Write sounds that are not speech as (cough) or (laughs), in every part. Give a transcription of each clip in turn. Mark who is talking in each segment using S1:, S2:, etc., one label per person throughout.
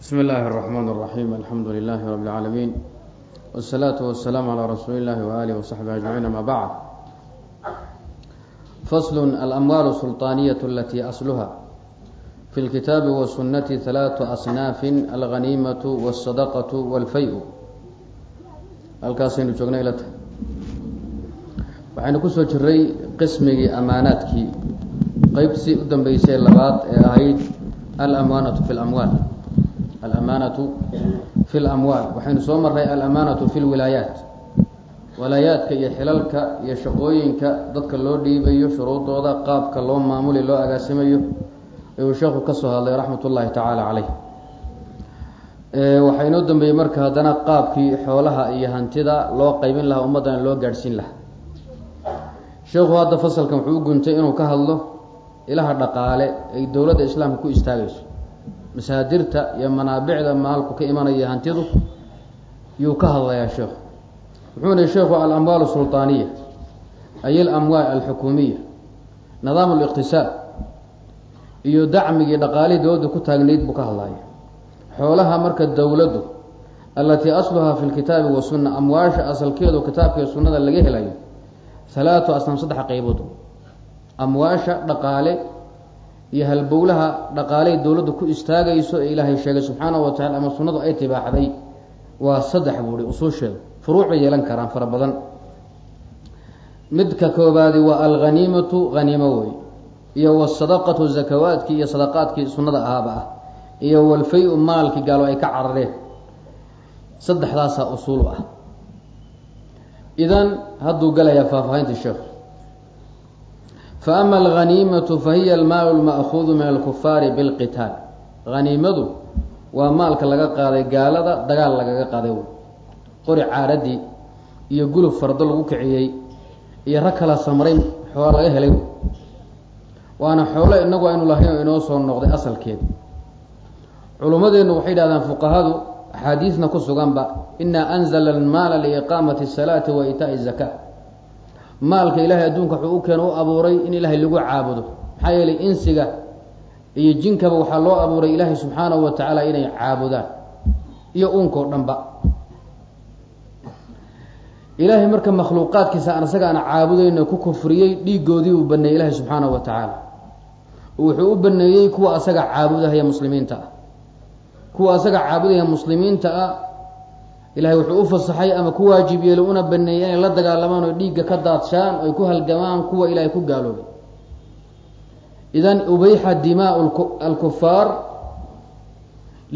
S1: bsmi اllahi الرحmn الرaحيم alxamdu لlah رb العaalمين والslaaة والسlاam عlى rasuuli الlahi وآlih وصaxbih أجمعيin amا bعd fasl alamwaal الsulطaaniyaة اlatي asluha fi اlkitaabi wالsunati ثalaaثu asnaafi alganiimaة والsadqة wاlfay halkaasaynu joognay ilata waxaynu kusoo jiray qismigii amaanaadkii qeybtii u dambeysay labaad ee ahayd alamaanaةu fi اlamwaal alamaanatu fi lamwaal waxaynu soo maray alamaanatu fi lwilaayaat walaayaadka iyo xilalka iyo shaqooyinka dadka loo dhiibayo shuruudooda qaabka loo maamuli loo agaasimayo ayuu sheekhu ka soo hadlay raxmat ullaahi tacaala caleyh waxaa inoo dambeeyey marka haddana qaabkii xoolaha iyo hantida loo qeybin lahaa ummaddana loo gaadhsiin lahaa sheekhu hadda fasalkan wuxuu u guntay inuu ka hadlo ilaha dhaqaale ay dowladda islaamka ku istaagayso masaadirta iyo manaabicda maalku ka imanaya hantidu yuu ka hadlayaa sheekhu. Wuxuuna sheekhu alamwaal sulطaaniya ay alamwaal alxukuumiya nidaam liqtisaad iyo dacmigii dhaqaalihii dowladda ku taagnayd buu ka hadlaya xoolaha marka dowladdu allatii asluhaa fi lkitaabi wasunna amwaasha asalkeedu kitaabka iyo sunnada laga helayo halaatu asnaam saddex qeybood amwaasha dhaqaale iyo halbowlaha dhaqaaley dowladdu ku istaagayso ee ilaahay sheegay subxaanahu wa tacala ama sunnadu ay tibaaxday waa saddex buuhi usuusheeda furuuc bay yeelan karaan fara badan. Midka koobaadi waa alghaniimatu haniimo wey iyo wasadaqatu zakawaadkii iyo sadaqaadkii sunnada ahaaba ah iyo walfay-u maalkii gaalo ay ka carareen. Saddexdaasaa usuulu ah. Idan hadduu galayaa faahfaahinta sheekhu faama alghaniimatu fahiya almaalu lma'kuudu min alkufaari bilqitaal haniimadu waa maalka laga qaaday gaalada dagaal lagaga qaaday. Wey qori caaradii iyo gulub fardo lagu kiciyey iyo rag kala samray xoola laga helay. Waana xoolo inagu aynu lahayn oo inoo soo noqday asalkeeda culummadeennu waxay yidhahdaan fuqahadu axaadiisna ku suganba inaa anzala almaala liiqaamati asalaati wa iitaa'i zaka maalka ilaahay adduunka wuxuu u keena u abuuray in ilaahay lagu caabudo. Maxaa yeelay insiga iyo jinkaba waxaa loo abuuray ilaahay subxaanahu wa tacaala inay caabudaan. Iyo uunkao dhanba. Ilaahay marka makhluuqaadkiisa aan isaga aan caabudayno ku kufriyey dhiigoodii uu baneeyey ilaahay subxaanahu wa tacaala. Wuxuu u baneeyey kuwa asaga caabudahaya muslimiinta. Ah kuwa asaga caabudaya muslimiinta ah ilahay wuxuu u fasaxay ama ku waajib yeelo una baneeyey inay la dagaalamaan oo dhiigga ka daadshaan oy ku halgamaan kuwa ilaahay ku gaaloobay. Idan ubayxa dimaau alkufaar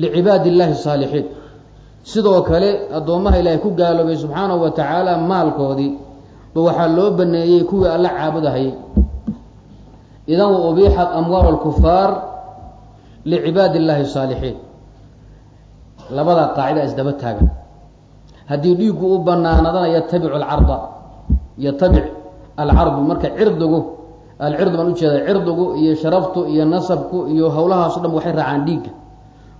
S1: licibaadi illahi saalixiin. Sidoo kale addoommaha ilaahay ku gaaloobay subxaanahu wa tacaala maalkoodii ba waxaa loo baneeyey kuwii alla caabudahayay. Idan wa ubixat amwaal alkufaar licibaadi illahi saalixiin. Labada qaacida isdaba taagan haddii dhiiggu u banaanadana yatabicu alcarda yatabic alcardu. Marka cirdigu alcirdu baan ujeeda cirdigu iyo sharaftu iyo nasabku iyo hawlahaaso dhan waxay raacaan dhiigga.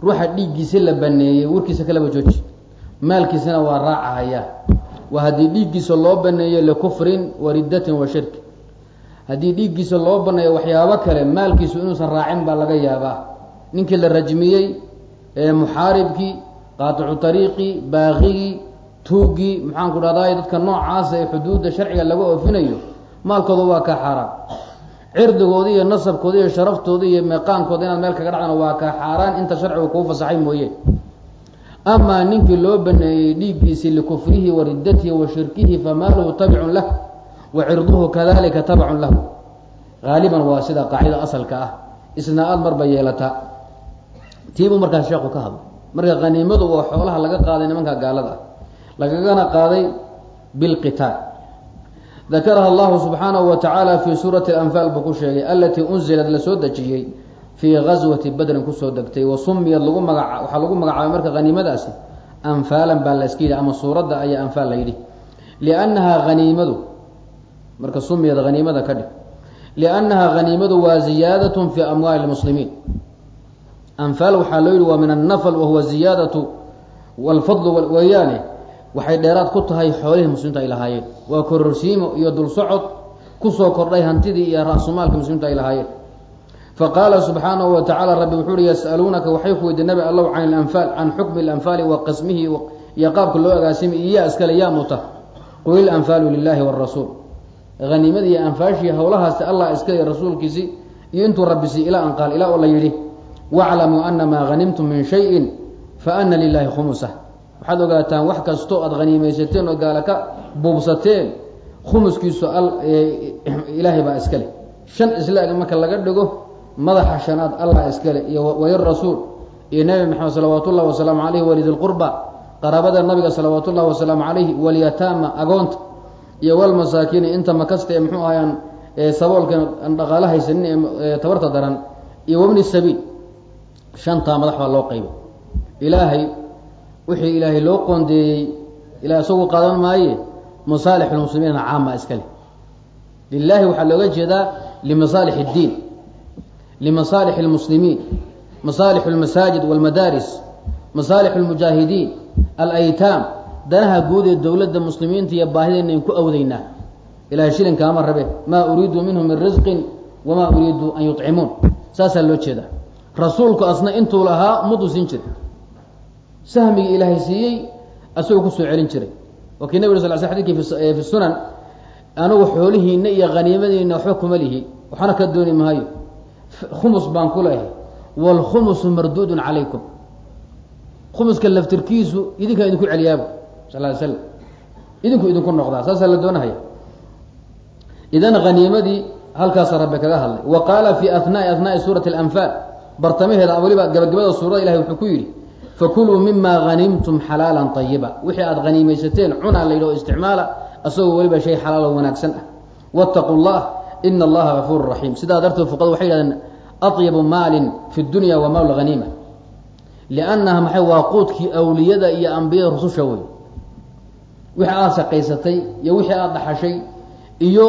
S1: Ruuxa dhiiggiisa la baneeyey warkiisa kalaba jooji. Maalkiisana waa raacahaya waa haddii dhiiggiisa loo baneeyo likufrin wa riddatin wa shirki haddii dhiiggiisa loo baneeyo waxyaabo kale maalkiisu inuusan raacin baa laga yaabaa. Ninkii la rajmiyey ee muxaaribkii qaaticu ariiqii baaqigii tuugii maxaanku dhahday dadka noocaasa ee xuduudda sharciga laga oofinayo maalkooda waa kaa xaaraan cirdigooda iyo nasabkooda iyo sharaftooda iyo meeqaankooda inaad meel kaga dhacdana waa kaa xaaraan. Inta sharcigu kuu fasaxay mooye. Amaa ninkii loo baneeyey dhiiggiisii likufrihi wa riddatihi wa shirkihi famaaluhu tabicun lah wa cirduhu kadalika tabacun lahu. Haaliban waa sida qaacida asalka ah. Isnaa-aad marba yeelataa tiibuu markaas sheekhu ka hadlay. Marka haniimadu waa xoolaha laga qaaday nimanka gaalada ah lagagana qaaday bilqitaal. Dakaraha allahu subxaanahu wa tacaala fii suurati alanfaal buu ku sheegay alatii unzilad la soo dejiyey fii gaswati badrin ku soo degtay wa sumiyad lagu magaca waxaa lagu magacaabay marka haniimadaasi anfaalan baa la iska yidhi ama suuradda ayaa anfaal la yidhi. Liannahaa haniimadu marka sumiyad haniimada ka dhig liannahaa haniimadu waa ziyaadatun fii amwaali lmuslimiin anfaal waxaa loo yihi waa min annafl wahuwa ziyaadatu walfadlu weeyaane waxay dheeraad ku tahay xoolihii muslimiinta ay lahaayeen. Waa kororsiimo iyo dul socod ku soo kordhay hantidii iyo ra-sumaalka muslimiinta ay lahaayeen. Faqaala subxaanahu wa tacala rabbi wuxuu uhi yas'aluunaka waxay ku weydiin nabi allow can ilanfaal can xukmi alanfaali wa qismihi iyo qaabka loo agaasimay iyo yaa iskale yaa muta qul ilanfaalu lilahi warasuul haniimada iyo anfaashii howlahaasi allah iskale rasuulkiisii iyo intuu rabbisii ilaa an qaal ilaa oo la yidhi waclamuu ana maa hanimtum min shayin fa ana lilahi khumusah waxaad ogaataan wax kastoo aada haniimaysateen oo gaala ka buubsateen. Khumuskiisu ilaahay baa iskale shan islaag marka laga dhigo madaxa shanaad allah iskale iyo walirasuul iyo nebi maxamed salawaat ullahi wasalaamu caleyhi walidilqurba qaraabada nabiga salawaat ullahi wasalaamu calayhi walyataama agoonta iyo walmasaakiini inta makasta ee muxuu ahayaan saboolka aan dhaqaalo haysanin ee tabarta daran iyo wabni sabiil. Shantaa madax baa loo qaybay ilaahay wixii ilaahay loo qoondeeyey ilaa isagu qaadan maaye masaalix lmuslimiina caama iskale lilahi waxaa looga jeedaa limasaalix اddiin limasaalix اlmuslimiin masaalix اlmasaajid wاlmadaaris masaalix اlmujaahidiin alaytaam danaha guud ee dowladda muslimiinta iyo baahideenna in ku awdeynaa ilahay shilinkaama rabe maa uriidu minhum min risqin wamaa uriidu an yuطcimuun saasaa loo jeedaa rasuulku asna intuu lahaa ummaddu siin jiray sahmigii ilaahay siiyey asagoo ku soo celin jiray. Waa kii nabig sal sl xadidkii fi sunan anugu xoolihiina iyo haniimadiina waxba kuma lihi. Waxna ka dooni maayo khumus baan ku leehay wاlkhumusu marduudun calaykum. Khumuska laftirkiisu idinkaa idinku celiyaaba sal ly slam idinku idinku noqdaa saasaa la doonahaya. Idan haniimadii halkaasa rabbi kaga hadlay. Wa qaala fi ahnaai ahnaai suurati اlanfaal bartamaheeda weliba gabagabada suurada ilahay wuxuu ku yidhi fakuluu mima hanimtum xalaalan ayiba wixii aada haniimaysateen cunaa laydhao isticmaala asagoo weliba shay xalaalo wanaagsan ah waataquu llah ina allaha gafuuru raxiim sidaa darteed fuqadu waxay yidhahdeen atyabu maalin fi dunya wa maalu haniima liannaha maxay waa quudkii awliyada iyo ambiyada rususha wey wixii aada shaqaysatay iyo wixii aada dhaxashay iyo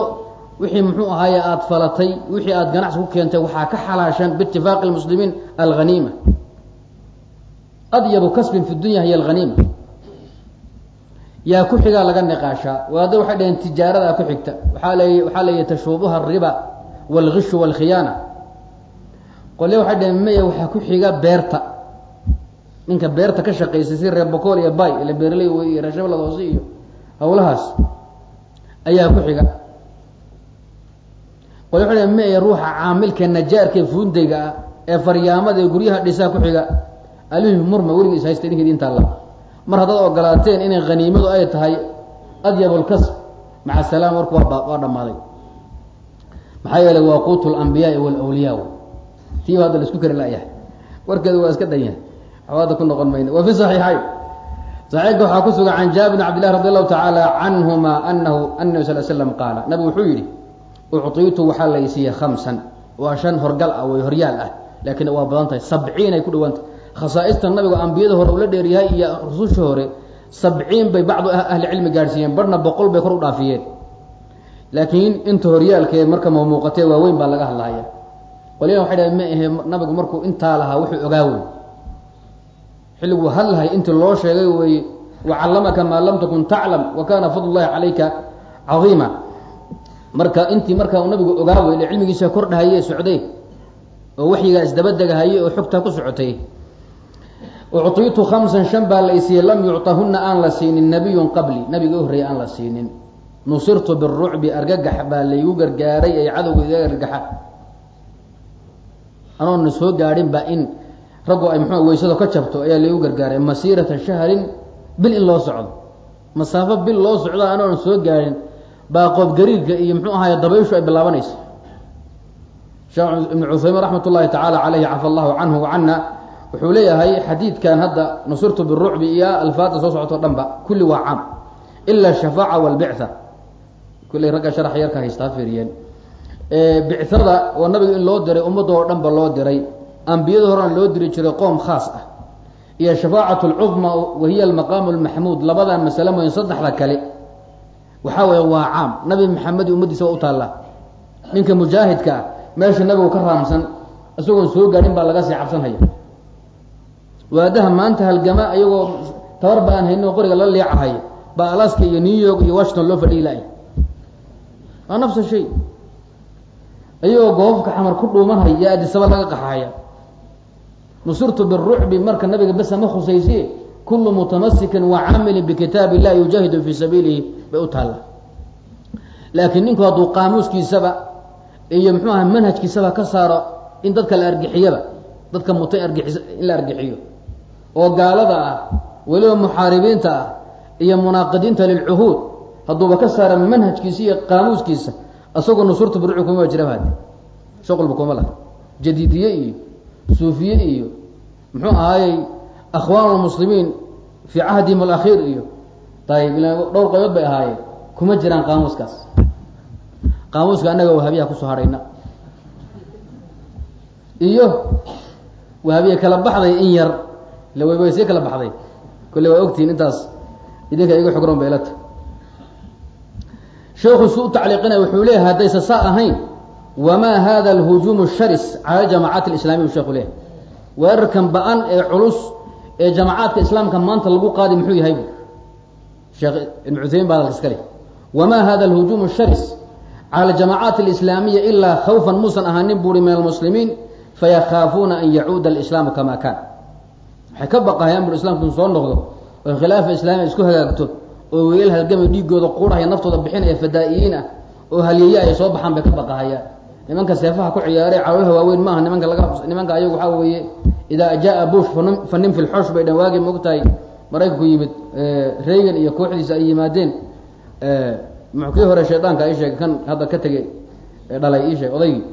S1: wixii muxuu ahaaye aada falatay wixii aada ganacsi ku keentay waxaa ka xalaashan biitifaaqi lmuslimiin alhaniima adyabu kasbin fi dunya hiy alhaniima yaa ku xigaa laga niqaashaa waada waxay dhaheen tijaaradaa ku xigta waaa l waxaa leeyahy tashuubuha ariba wاlgishu wاlkhiyaana qolya waxay dhaheen maya waxaa ku xiga beerta ninka beerta ka shaqaysay si reer bocool iyo bay ila beerley wey iyo reeshabalad hoose iyo hawlahaas ayaa ku xiga qolya waxay dhaheen maya ruuxa caamilka najaarka ee fuundayga ah ee faryaamada ee guryaha dhisaa ku xiga alihim murma weligiis haysta idinka idintaa la mar haddaad ogolaateen inay haniimadu ay tahay adyab lkasb maca salaam warku waa dhammaaday. Maxaa yeelay waa quutu lambiyaai walawliyaa tiiba hadda la isku kari layahay warkeedu waa iska dhan yahay. Xawaada ku noqon mayna wa fi saxiixayn. Saxiixka waxaa ku sugan can jaabir bn cabdillahi radi allahu tacaala canhuma anahu ana nabi sal slam qaala. Nabigu wuxuu yidhi ucطiitu waxaa la isiiyey khamsan. Waa shan horgal ah way horyaal ah. Laakiin waa badan tahay. Sabciin ay ku dhawaantahy khasaaista nabigu ambiyada hore ula dheeryahay iyo rususha hore sabciin bay bacdu ahli cilmi gaadhsiiyeen barhna boqol bay kor u dhaafiyeen. Laakiin inta horyaalkee marka mamuuqatee waaweyn baa laga hadlahaya qolyana waxay dhahen ma ahe nabigu markuu intaa lahaa wuxuu ogaa wey xilliguu hadlahay intii loo sheegay weeye wacallamaka maa lam takun taclam wa kaana fadl llahi calayka cadiima. Marka intii markaa nabigu ogaa wey cilmigiisa kor dhahaye socday oo waxyigaa isdabadegahaye oo xogtaa ku socotay ucطiitu hamsan shan baa la isiiyey lam yucطahuna aan la siinin nabiyun qabli nabiga u aan la siinin nusirtu birucbi argagax baa laygu gargaaray ay cadowga iga gargaxa anoona soo gaadhin ba in raggu ay mxu weysado ka jabto ayaa laygu gargaaray masiirata shahrin bil in loo socdo masaafo bil loo socdo anoona soo gaadhin baa qoobgariirka iyo mxuu ahaay dabayshu ay bilaabanaysa sheekh ibnu cuthaymiin raxmat ullahi tacaala caleyhi cafa allahu canhu wacana wuxuu leeyahay xadiidkan hadda nusirtu birucbi iyo alfaada soo socoto dhan ba kulli waa caam ila ashafaaca walbictha kulley ragga sharax yarka haysta ha fiiriyeen bicada oo nabiga in loo diray ummadda oo dhan ba loo diray ambiyada horena loo diri jiray qoom khaas ah. Iyo shafaacat lcudma wahiya almaqaamu lmaxmuud labadan masale mooyin saddexda kale. Waxaa weeye waa caam. Nabi maxamed iyo ummaddiisa waa u taallaa ninka mujaahidka ah meesha nabigu ka raamsan isagoon soo gaadhin baa laga sii cabsanhaya waadaha maanta halgama ayagoo tabar ba aan haynin oo qoriga la leecahay baa alaska iyo new york iyo washington loo fadhiyi waa nafsa shay. Iyagoo goobabka xamar ku dhuumanhaya iyo adisaba laga qaxaya. Nusurtu birucbi marka nabiga besa ma khusaysiye kullu mutamasikin wa caamilin bikitaab illahi yujaahidu fii sabiilihi bay u taalla. Laakiin ninku hadduu qaamuuskiisaba iyo muxuu aha manhajkiisaba ka saaro in dadka la argixiyaba dadka mutay argixis in la argixiyo oo gaalada ah weliba muxaaribiinta ah iyo munaaqidiinta lilcuhuud hadduuba ka saara manhajkiisa iyo qaamuuskiisa isagoo nusurta buruci kuma jiraba hade shuqulba kuma laha jadiidiye iyo suufiye iyo muxuu ahaayey akhwaan lmuslimiin fii cahdihim alakhiir iyo ayib ila dhowr qaybood bay ahaayeen. Kuma jiraan qaamuuskaas. Qaamuuska annaga wahabiyaha ku soo hadhayna iyo wahabiya kala baxday in yar ila way way sii kala baxday. Kolle waa ogtihiin intaas. Idinka iga xogroon ba ilata sheekhu su u tacliiqinaya wuxuu leeyahay haddaysa saa ahayn wamaa hada alhujuumu sharis cala jamacaati alislamiya u sheekhu leeyahay. Weerarkan ba'an ee culus ee jamacaadka islaamka maanta lagu qaadi muxuu yahay bu sheekh ibn cuthaymin ba hadalka iska wamaa hada alhujuumu sharis cala aljamacaati alislaamiya ilaa khawfan muusan ahaanin buuri min almuslimiin fayakhaafuuna an yacuuda alislaamu kama kaan waxay ka baqahayaan bur islamku inu soo noqdo. Oo khilaafa islaamiya isku hagaagto oo weyal halgamay dhiigooda quudhaya naftooda bixinaya fadaa-iyiin ah oo halyeeya ay soo baxaan bay ka baqahayaan nimanka seefaha ku ciyaaray caloolaha waaweyn maaha nimanka laga nimanka ayagu waxaa weeye idaa jaa bush fanin fi lxosh bay dhan waagi moogtahay maraykanku yimid reagan iyo kooxdiisa ay yimaadeen. Kii hore shaydaanka ii sheegay kan hadda ka tegey dhalay ii sheeg odaygii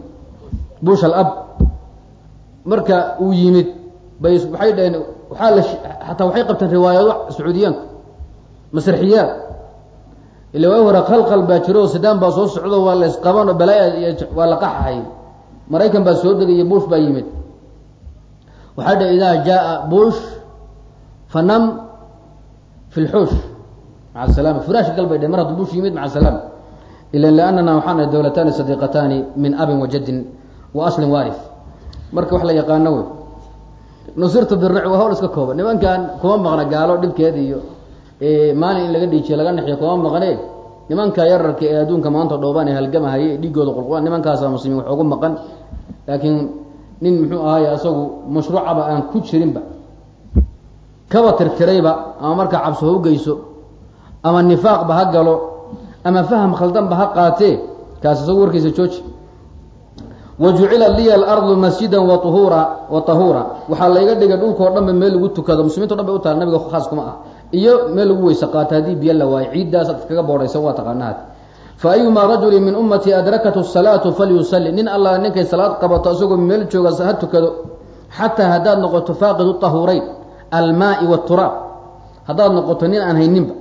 S1: al ab marka uu yimid bay waxay dhaheen waxaa la xataa waxay qabteen riwaayado sacuudiyaanku masraxiyaad ila waa hore khalqal baa jiro oo sadaan baa soo socdo waa la isqaban oo balaaya waa la qaxahay. Maraykan baa soo degay iyo bush baa yimid. Waxay dhahe idaa jaa bush fanam fi lxuush maca salama firaash gal bay dheh mar hadduu bush yimid maca salaama ilan liannana waxaan nahay dowlataani sadiiqataani min abin wa wa aslin waarif. Marka wax la yaqaano wey nusirtu birruc waa hawl iska kooban. Nimankan kuma maqna gaalo dhibkeed iyo maalin in laga dhiijiyo laga naxiyo kuma maqne. Nimanka yararka ee adduunka maanta dhooban ee halgamahaye dhiigooda qulqulaan nimankaasa muslimiin wax ugu maqan. Laakiin nin muxuu ahaay asagu mashruucaba aan ku jirinba. Kaba tirtirayba ama markaa cabsi ha u geyso ama nifaaqba ha galo ama faham khaldanba ha qaatee kaas isagu warkiisa jooji wa jucila liya alardu masjidan wa uhura wa tahuura waxaa layga dhigay dhulkao dhan ba meel lagu tukado muslimiinto dhan bay u taala nabiga khaas kuma ah iyo meel lagu weyse qaato haddii biyo la waayo ciiddaas ad kaga boodhaysan waa taqaanaad fa ayumaa rajulin min ummatii adrakathu salaatu falyusalli. Nin allah ninkay salaad qabato isagoo meel jooga ha tukado xataa haddaad noqoto faaqidu tahuurayn almaai waturaab haddaad noqoto nin aan hayninba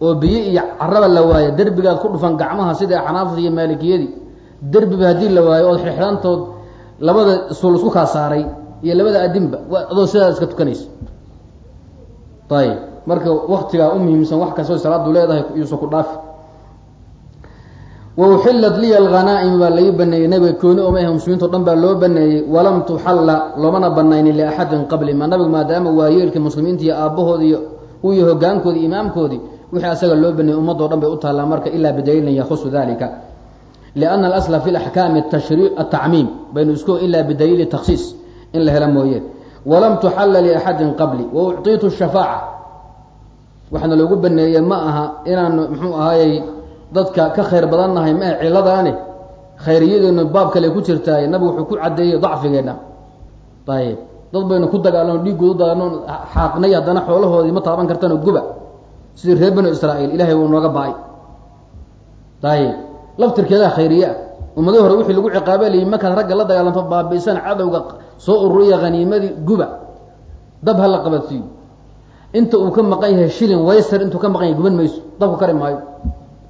S1: oo biyo iyo caraba la waayo derbigaad ku dhufan gacmaha sida axnaafta iyo maalikiyadii derbiba haddii la waayo ood xirxirantood labada suul isku kaa saaray iyo labada adinba adoo sidaa iska tukanaysa ayib marka waktigaa u muhiimsan wax kastoo salaadu leedahay yuusa ku dhaafi wa uxillat liya alghanaa'im baa lai baneeyey nabiga kooni oma ah muslimiinto dhan baa loo baneeyey. Walam tuxalla loomana banaynin liaxadin qabli ma. Nabigu maadaama waayeelkii muslimiinta iyo aabbahoodi iyo uiyo hogaankoodii imaamkoodii wixii asaga loo baneeyey ummadoo dhan bay u taallaa marka ilaa bidaliilin yakhusu dalika lianna alasla fi laxkaami tashrii atacmiim baynu isku ilaa bidaliili takhsiis in la helo mooye walam tuxalla liaxadin qabli wa ucطiitu shafaaca waxaana loogu baneeyey ma aha inaanu muxuu ahaayey dadka ka khayr badan nahay ma ciladaane khayriyadeenu baab kale ku jirtaay nabigu wuxuu ku caddeeyey dacfigeenna ayib dad baynu ku dagaalano dhiigood u dagaalno xaaqnay haddana xoolahoodii ma taaban kartano guba sidii reer banu israa'iil ilahay wuu nooga ba'ay ayib laftirkeedaa khayriye ah ummadii hore wixii lagu ciqaabe layi markaad ragga la dagaalanto baabiisan cadowga soo ururiya haniimadii guba. Dab ha la qabadsiiyo inta uu ka maqan yahay shilin waysar intuu ka maqan yahay guban mayso. Dabku kari maayo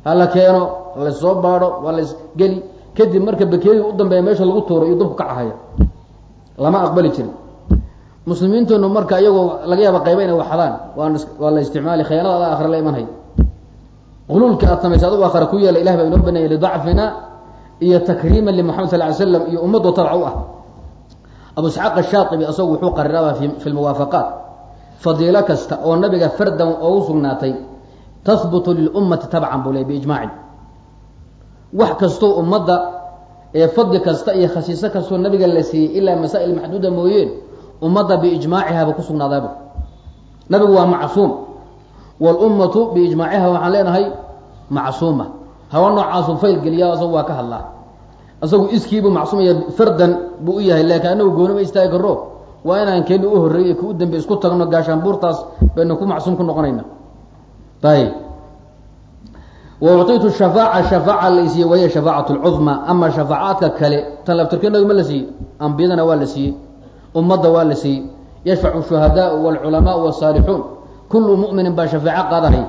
S1: hala keeno la soo baadho waa las geli. Kadib marka bakeedii u dambeeya meesha lagu tuuro iyo dabku ka cahaya. Lama aqbali jirin. Muslimiintunu marka iyagoo laga yaaba qayba inay waxdaan waa waa la isticmaali khiyaanada ada akhre la imanhay quluulka aad samaysa adigu akhre ku yeela ilah baa inoo baneeyay lidacfina iyo takriiman limaxamed sal ly slam iyo ummadoo tabc u ah. Abu isxaaq ashaaibi asagu wuxuu qarirabaa fi lmuwaafaqaat fadiilo kasta oo nabiga fardan oogu sugnaatay tahbutu lilummati tabcan buu ley biijmaacin. Wax kastoo ummadda ee fadli kasta iyo khasiiso kastoo nabiga la siiyey ilaa masaa'il maxduuda mooyeen ummadda biijmaacihaaba ku sugnaadaaba nabigu waa macsuum walummatu biijmaaciha waxaan leenahay macsuuma hawa noocaasu fayl geliya asagu waa ka hadlaa asagu iskiibuu macsuumaya fardan buu u yahay laakiin anagu goonima istaagi karro waa inaan keeni u horreeyey ka u dambe isku tagno gaashaanbuurtaas baynu ku macsuum ku noqonayna ayib wa ucطitu shafaaca shafaaca la isiiyey wahiya shafaacat lcudma ama shafaacaadka kale tan laftirke nabi ma la siiyey ambiyadana waa la siiyey ummadda waa la siiyey yashfacu shuhadaau wاlculamaau wالsaalixuun kullu mu'minin baa shafaaco qaadanay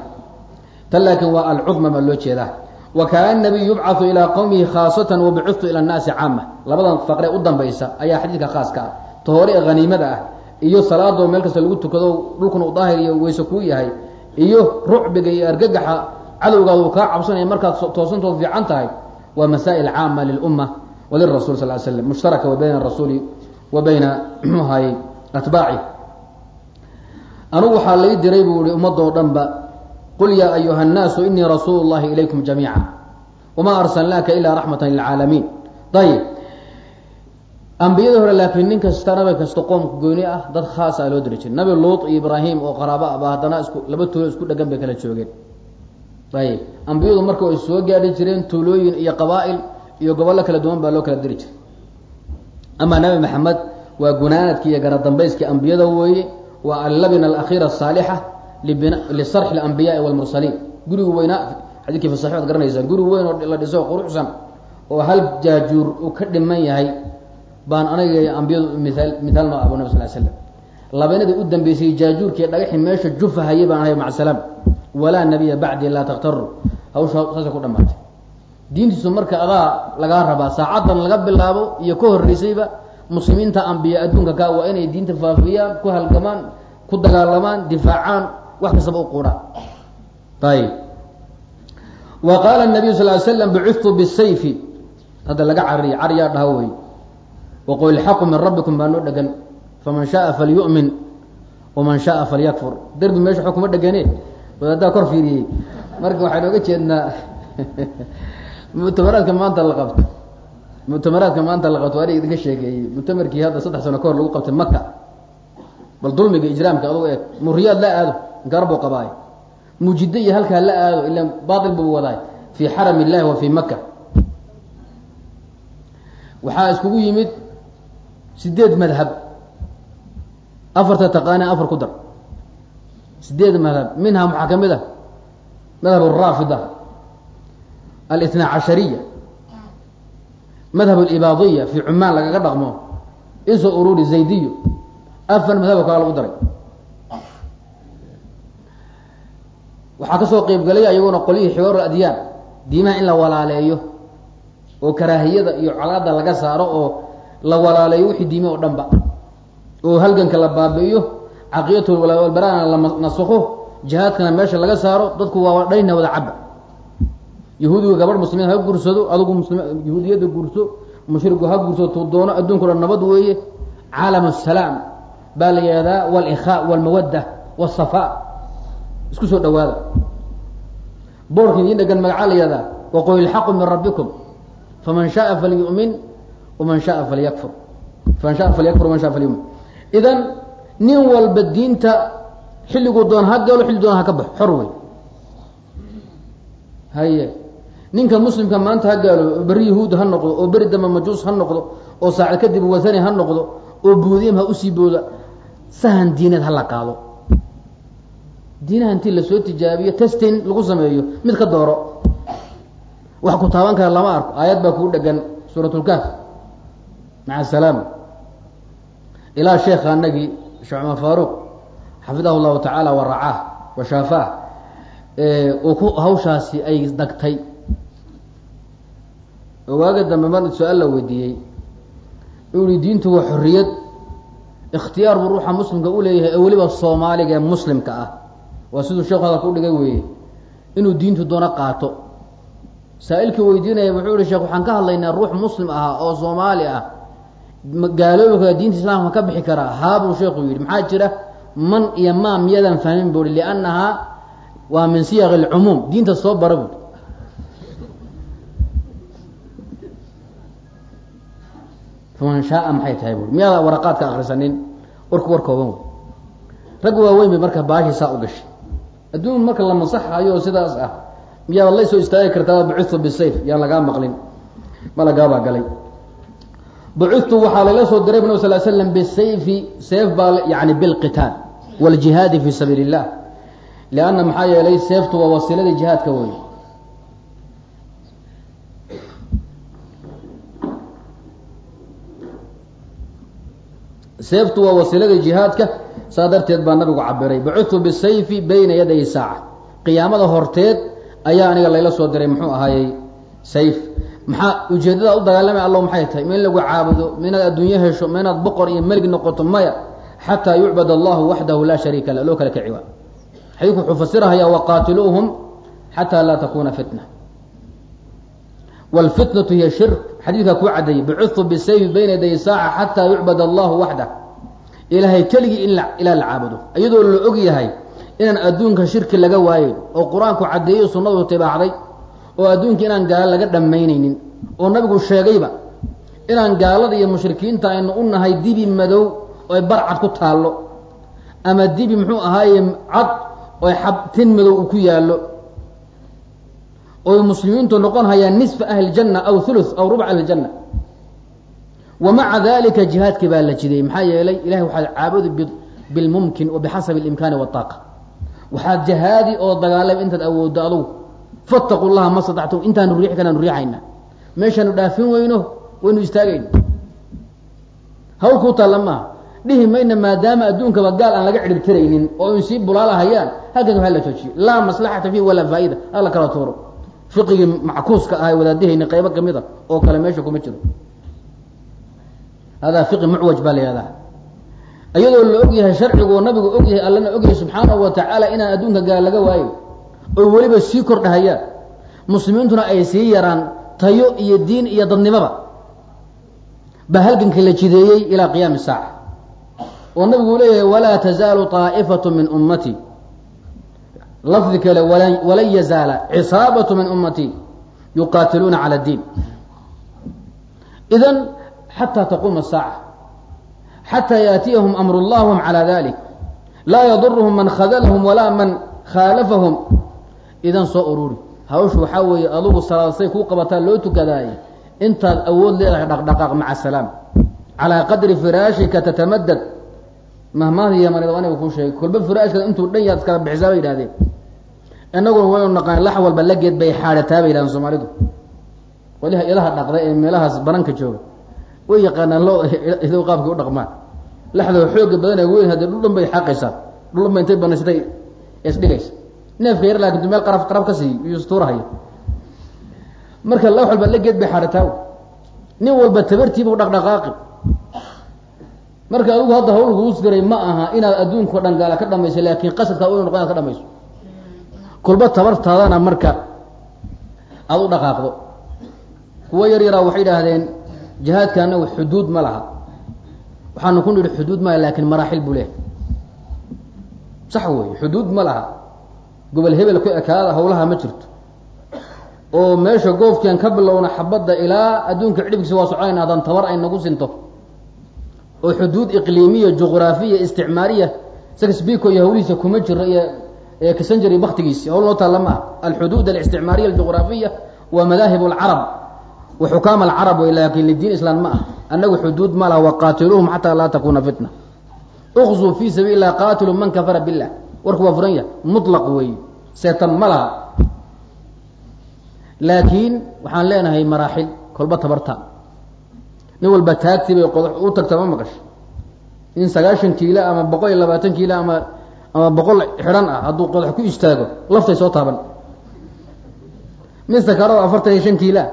S1: tan laakiin waa alcudma baa loo jeedaa wa kaana nabiyu yubcau ilaa qowmihi khaasatan wabucitu ila nnaasi caama labadan faqre u dambaysa ayaa xadiidka khaaska ah ta ee haniimada ah iyo salaadoo meel kasta lagu tukado dhulkuna u daahir iyo weyse kuu yahay iyo rucbiga iyo argagaxa cadowgaad uu kaa cabsanaya markaad toosantood fiican tahay waa masaa'il caama lilumma walirasul sal slam mushtaraka wa bayna arasuuli wa bayna mxuu ahaye atbaaci anugu waxaa lay diray buu ihi ummadoo dhan ba qul yaa ayuha الnaasu inii rasuulu اllahi ilaykum jamiica wma arsalnaaka ilaa raxmata lilcaalamiin ayib ambiyada hore laakiin nin kasta nabi kasta qoomka gooni ah dad khaasa loo diri jiray nabi luut iyo ibraahim oo qaraabo ah ba haddana isku laba tuulo isku dhegan bay kala joogeen ayib ambiyadu marka way soo gaadhi jireen tuulooyin iyo qabaa'il iyo gobollo kala duwan baa loo kala diri jiray amaa nabi maxamed waa gunaanadkii iyo garadambayskii ambiyada weeye waa allabina alakhiira asaalixa lisarxi اlambiyaai wاlmursaliin gurigu weynaa xadiidkii fasaxi ad garanaysaa guri weyn oo la dhiso quruxsan oo hal jaajuur uu ka dhiman yahay baan aniga ambiyadu miaal mihaal noo abu nab sal l slam labeenadii u dambeysay jaajuurkii dhagaxii meesha jufa hayay baan ahay maca salaam. Walaa nabiya bacdi laa takhtaru hawsha saasa ku dhamaatay diintiisu marka adaa lagaa rabaa saacaddan laga bilaabo iyo ka horreysayba muslimiinta ambiya adduunka ka waa inay diinta faafiyaan ku halgamaan ku dagaalamaan difaacaan wax kastaba u quudhaan ayib wa qaala nabiyu sal ly slam bucitu bisayfi hadda laga cariy cariyaa dhaha wey. Waqul ilxaqu min rabbikum baa noo dhegan. Faman shaaa falyu'min waman shaaa falyakfur. Derbi meesha kuma dhegane wadaaddaa kor fiiriyey. Marka waxaan ooga jeednaa (laughs) muctamaraadka maanta la qabto muctamaraadka maanta la qabto anig idinka sheekeeyey muctamarkii hadda saddex sano kahor lagu qabtay maka bal dulmiga ijraamka adugu eeg muriyaad la aado buu qabaay mujiddo iyo halkaa la aado ila baail buu wadaay fii xaram illahi wa fii maka waxaa iskugu yimid sideed madhab. Afarta taqaani afar ku dar. Sideed madhab. Minha maxaa ka mid ah madhab araafida alitna cashariya madhab alibaadiya fii cumaan lagaga dhaqmo iso ururi zaydiyo afar madhabo kala lagu daray. Waxaa ka soo qeyb galay ayaguna qolyihii xiwaar adyaan diimaha in la walaaleeyo oo karaahiyada iyo colaada laga saaro oo la walaaleeyo wixii diime oo dhan ba oo halganka la baabi'iyo caqiidatul walbaraana la nasakho jihaadkana meesha laga saaro dadku waa dhayna wada caba yahuudiga gabadh muslimiin ha guursado adugu muslim yahuudiyadda guurso mushrigu ha guurso tuu doono adduunka dhan nabad weeye. Caalam asalaam baa la yihahdaa walikhaa walmawadda wasafa isku soo dhawaada boorka idiin dhegan magacaa la yihahdaa waqul ilxaqu min rabbikum faman shaaa falyumin waman shaaa falyakfur. Faman shaa falyakfur waman shaa falyumin. Idan nin walba diinta xilliguu doon ha galo xilli doon ha ka baxo. Xor wey haye ninka muslimka maanta ha gaalo oo beri yahuud ha noqdo oo beri dambe majuus ha noqdo oo saacad kadib wasani ha noqdo oo buudiyam ha u sii booda sahan diineed ha la qaado. Diinaha intii la soo tijaabiyo testin lagu sameeyo mid ka dooro. Wax ku taaban kara lama arko aayad baa kuu dhegan suuratulkaaf maca asalaama ilaa sheekha anagii sheekh faaruuq xafidahu llahu tacaala wa racaah wa shaafaah uu ku hawshaasi ay dagtay oo waaga dambe mar su'aal la weydiiyey. Uu yihi diintu waa xorriyad ikhtiyaar buu ruuxa muslimka u leeyahay ee weliba soomaaliga ee muslimka ah. Waa siduu sheekhu hadalka u dhigay weeye. Inuu diintu doono qaato. Saa-ilkii weydiinaya wuxuu yihi sheekh waxaan ka hadlaynaa ruux muslim ahaa oo soomaali ah. Gaaloobi kara diinta islaamka ka bixi karaa haabuu sheekhu yidhi maxaa jira? Man iyo maa miyadan fahmin bui liannahaa waa min siyaq alcumuum. Diinta soo bara bui faman shaaa maxay tahay buui miyaada waraqaadka akrisanin warku war kooban wey rag waaweyn bay marka baashi saa u gashay adduun marka la masaxayo oo sidaas ah miyaad la soo istaagi kartaa bucitu bisayf yaan lagaa maqlin malagaabaa galay bucitu waxaa lala soo diray nab sal slam bisayfi seef baa yani bilqitaal wاljihaadi fi sabiil الlah lanna maxaa yeelay seeftu waa wasiiladii jihaadka wey seeftu waa wasiiladii jihaadka saa darteed baa nabigu cabiray bucitu bisayfi bayna yaday saaca qiyaamada horteed ayaa aniga layla soo diray muxuu ahaayey sayf. Maxaa ujeedada u dagaalamay allo maxay tahay? Ma lagu caabudo ma inaad hesho ma boqor iyo melig noqoto maya xataa yucbad allahu waxdahu laa shariika la loo kala kaciwa xadiidku wuxuu fasirahayaa waqaatiluuhum xataa laa takuna fitna wاlfitnatu hiy shirk xadiidkaa kuu cadeeyey bucitu bisayfi bayna yaday saaca xataa yucbad allahu waxdah ilaahay keligii in ilaa la caabudo iyadoo la og yahay inaan adduunka shirki laga waayeyn oo qur'aanku caddeeyo sunnadu tibaacday oo adduunka inaan gaalo laga dhammaynaynin oo nabigu sheegayba inaan gaalada iyo mushrikiinta aynu u nahay dibi madow oy barcad ku taallo ama dibi muxuu ahaaye cad oy xabtin madow u ku yaallo oy muslimiintu noqon hayaan nisfa ahli janna aw thuluth aw rubc ahli janna wa dalika jihaadkii baa la jidayy maxaa yeelay ilahay waxaad caabudi bilmumkin wa bixasabi اlimkaani waaaqa waxaad jahaadi oo dagaalay intaad awooddo adugu fattaqu llaha ma stactum intaanu riixi kanaanu riixayna. Meeshaanu dhaafin weyno waynu istaagayna hawl taalla maaha dhihi mayna maadaama adduunkaba gaal aan laga cidhibtiraynin oo in sii bulaalahayaan halkaas waa la joojiyo. Laa maslaxata fiih walaa faa'ida kala tuuro fiqigii mackuuska ahay wadaadihayna qaybo ka mid a oo kale meesha kuma jiro. Hadaa fiqi mucwaj baa la iyadoo la og yahay sharcigu oo nabigu og yahay allana og yahay wa tacaala inaan adduunka gaal laga waayo oo weliba sii kordhahayaan muslimiintuna ay sii yaraan tayo iyo diin iyo dadnimaba. Baa halganka la jideeyey ilaa qiyaami saaca oo nabigu leeyahay walaa tazaalu طaa'ifatu min ummatii lafdi kale walan yazaala cisaabatu min ummatii yuqaatiluuna cala اdiin idan xataa taquuma saaca xatى yaأtiyahum amr اllah whm calى dalik laa yadurhum man khadlhm walaa man khaalafahum idan soo ururi hawshu waxaa weeye adugu salaadsay kuu qabataa loo tukadaaye intaad awood leedahay dhaqdhaqaaq maca salaam calىa qadri firaashika tatamadad mahmaadii yamanid aniga kuu sheegay kolba firaashkaada intuu dhan yaad iskala bixisaa bay yidhahdeen inaguna waynu naqaan lax walba la geed bay xaadhataa bay yidhahdeen soomaalidu. Waliha ilaha dhaqda ee meelahaas bananka jooga. Way yaqaanaan loo ido qaabkay u dhaqmaan. Laxdoo xooga badanee weyn haddee dhul dhan bay xaqaysaa. Dhul dhan ba intay banaysatay isdhigaysa neefka yar laakin meel qaraf qaraf ka siiy iyo istuurahaya marka lax walba la geed bay xaadhataa nin walba tabartiibu dhaqdhaqaaqi marka adigu hadda hawl kuus diray ma aha inaad adduunka dhan gaala ka dhamayso laakiin qasadkaa u noqo inaad ka dhamayso kulba tabartaadana marka aada u dhaqaaqdo. Kuwa yar yaraa waxay idhaahdeen jihaadka anagu xuduud ma laha. Waxaanu ku nidhi xuduud ma laha laakiin maraaxil buu leehay sax wey xuduud ma laha. Gobol hebel ku ekaada hawlaha ma jirto. Oo meesha goofkian ka bilowna xabadda ilaa adduunka cidhibkiisa waa soconayna haddaan tabar ay nagu sinto oo xuduud iqliimiya juqraafiya isticmaariya saxbico iyo hawlihiisa kuma jiro iyo kasanjari baktigiisi hawl noo taalla ma ah alxuduud alisticmaariya aljuqraafiya waa madaahib alcarab. Wa xukaam alcarab wey laakin lidiin islam ma ah annagu xuduud ma laha waqaatiluuhum xataa laa takuna fitna. Ukzuu fii sabiil ilah qaatilu man kafara billah. Warku waa furan yahay. Mutlaq weeye seetan ma laha. Laakiin waxaan leenahay maraaxil kolba tabarta nin walba taagtii bay qodax u tagta ma maqash in sagaashan kiilo ama boqol iyo labaatan kiilo ama ama boqol xidhan ah hadduu qodax ku istaago laftay soo taaban. Mid sakarado afartan iyo shan kiiloa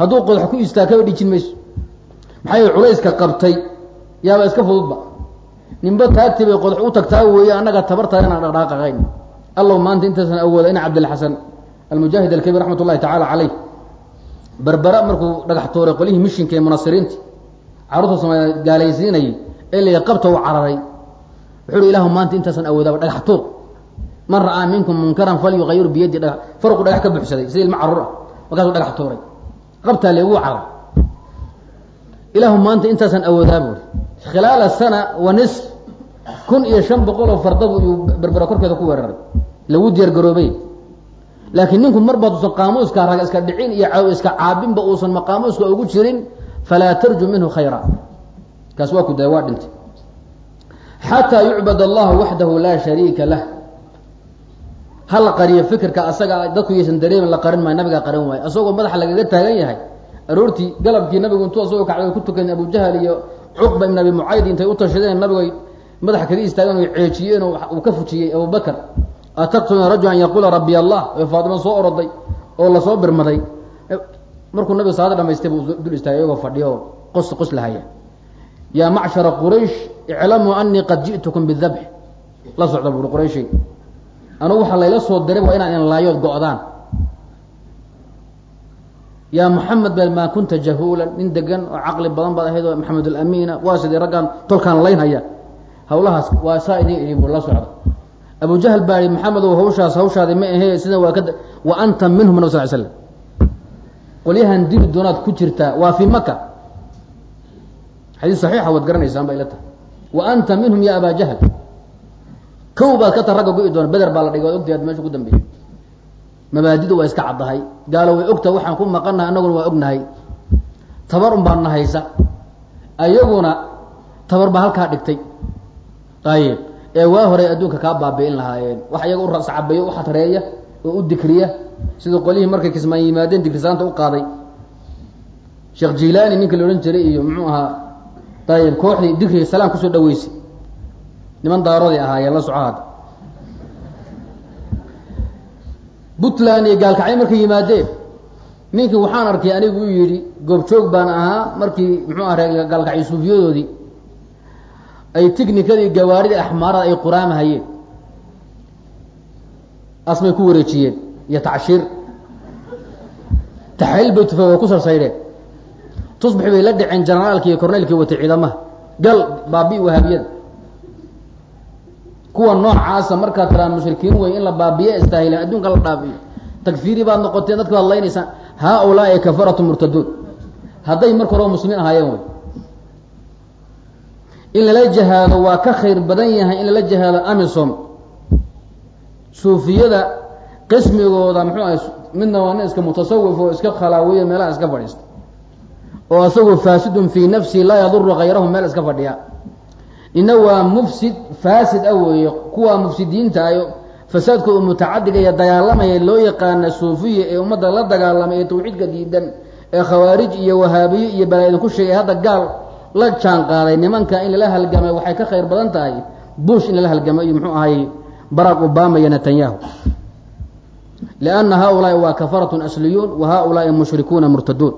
S1: hadduu qodax ku istaagkaba dhijin mayso. Maxaa culayska qabtay yaaba iska fududba. Ninba taagtii bay qodax u tagtaa weeye annaga tabartaa inaan dhaqdhaaqaqayn allow maanta intaasan awooda ina cabdilxasan almujaahid alkabiir raxmat ullahi tacaala caleyh berbera markuu dhagax tuuray qolyihii mishinka ee munasiriinta. Carruurta soomaaliya gaalaysiinayay ee la qabta u cararay. Wuxuu ilahu maanta intaasan awoodaaba dhagax tuur. Man ra'aa minkum munkaran falyuqayir biyadi farqu dhagax ka buxsaday sida ilma carruur ah. Markaasuu dhagax tuuray. Qabtaa leeguu carar ilaahu maanta intaasaan awoodaa buuri khilaala sana wa nisf kun iyo shan boqol oo fardabu iyuu berbera korkeeda ku weeraray. Lagu diyaar garoobay laakiin ninku mar baad qaamuuska raga iska dhicin iyo iska caabinba uusan maqaamuuska ugu jirin falaa tarju minhu khayra. Kaas waa ku daya waa dhintay. Xataa yucbad allahu waxdahu laa shariika lah. Ha la qariyo fikirka asaga dadku yaysan dareemin la qarin maayo nabigaa qarin waayo. Asagoo madaxa lagaga taagan yahay aroortii galabkii nabigu intuu asagoo kacbada ku tukan abujahal iyo cuqba ibn abi mucayd intay u tashadeen nabigu ay madaxa kaga istaageen o ceejiyeen oo uu ka fujiyey abubakr ataqtuluna rajula an yaquula rabbiy allah ee faatima soo oroday oo la soo birmaday markuu nabiga salaada dhamaystay buu dul istaagay iyagoo fadhiyo oo qos qos lahaya yaa macshara quraysh iclamuu anii qad ji'tukum bidabx la socda buuri qurayshay anugu waxaa layla soo diray waa inaan inlaayood go-daan yaa moxamed bel maa kunta jahuulan nin degan oo caqli badan baad ahayd oo maxamed alamiina waa sidii raggaan tolkaan laynhaya hawlahaas waa saa idin idin la socda abu jahl baa maxamedow hawshaas hawshaadi ma ahe sida waa ka wa anta minhum nab sal slam qolyahan dili doonaad ku jirtaa waa fii maka xadiis saxiixa waad garanaysaan ba ila tahay. Wa anta minhum ya aba jahl. Kow baad ka ta ragga go-i doona beder baa la dhigay waad ogtahay ad meesha ku dambeeyey. Mabaadidu waa iska caddahay. Gaalo way ogtahay waxaan ku maqannahay annaguna waa ognahay. Tabar un baan nahaysa ayaguna tabar baa halkaa dhigtay. Ayib ee waa horay adduunka kaa baabi'in lahaayeen. Wax iyaga u rascabayo u xatreeya oo u dikriya. Sida qolyihii markay kismaan yimaadeen dikrisaanta u qaaday. Sheekh jilaani ninka la odhan jiray iyo muxuu ahaa ayib kooxdii dikriga salaan ku soo dhaweysay. Niman daaroday ahaayeen la soco puntland iyo gaalkacyo markay yimaadeen. Ninkii waxaan arkay anigu u yidhi goobjoog baan ahaa markii muxuu aha gaalkacyo suufiyadoodii ay ticnikadii gawaarida axmaarada ay quraamahayeen asmay ku wareejiyeen. Iyo tacshiir taxliil bay tufa waa ku sarsaydheen tusbix bay la dhaceen janaraalki iyo korneylkii watay ciidamaha. Gal baabi wahaabiyada kuwa noocaasa markaa tiraa mushrikiin wey in la baabiye istaahilan adduunka la dhaafiyo takfiiri baad noqoteen dadka baad laynaysaan haa ulaa'i kafaratu murtaduun. Hadday marka hore muslimiin ahaayeen wey in lala jihaado waa ka khayr badan yahay in lala jihaado amisom suufiyada qismigooda muxuu ahay midna waa nin iska mutasawif oo iska khalaawiya meelaha iska fadhiista oo isagoo faasidun fii nafsihi laa yaduru hayrahu meel iska fadhiya. Ina waa mufsid faasid a weeye kuwa mufsidiinta ayo fasaadkooda mutacadiga iyo dagaalamaya loo yaqaana suufiya ee ummadda la dagaalamay ee tawxiidka diidan ee khawaarij iyo wahaabiye iyo balaa ku sheegay hadda gaal la jaan nimanka in lala halgamay waxay ka khayr badan tahay. Bush in lala halgamay iyo muxuu ahay barack obama iyo netanyahu. Lianna haulaai waa kafaratun asliyuun wa haulaai mushrikuuna murtaduun.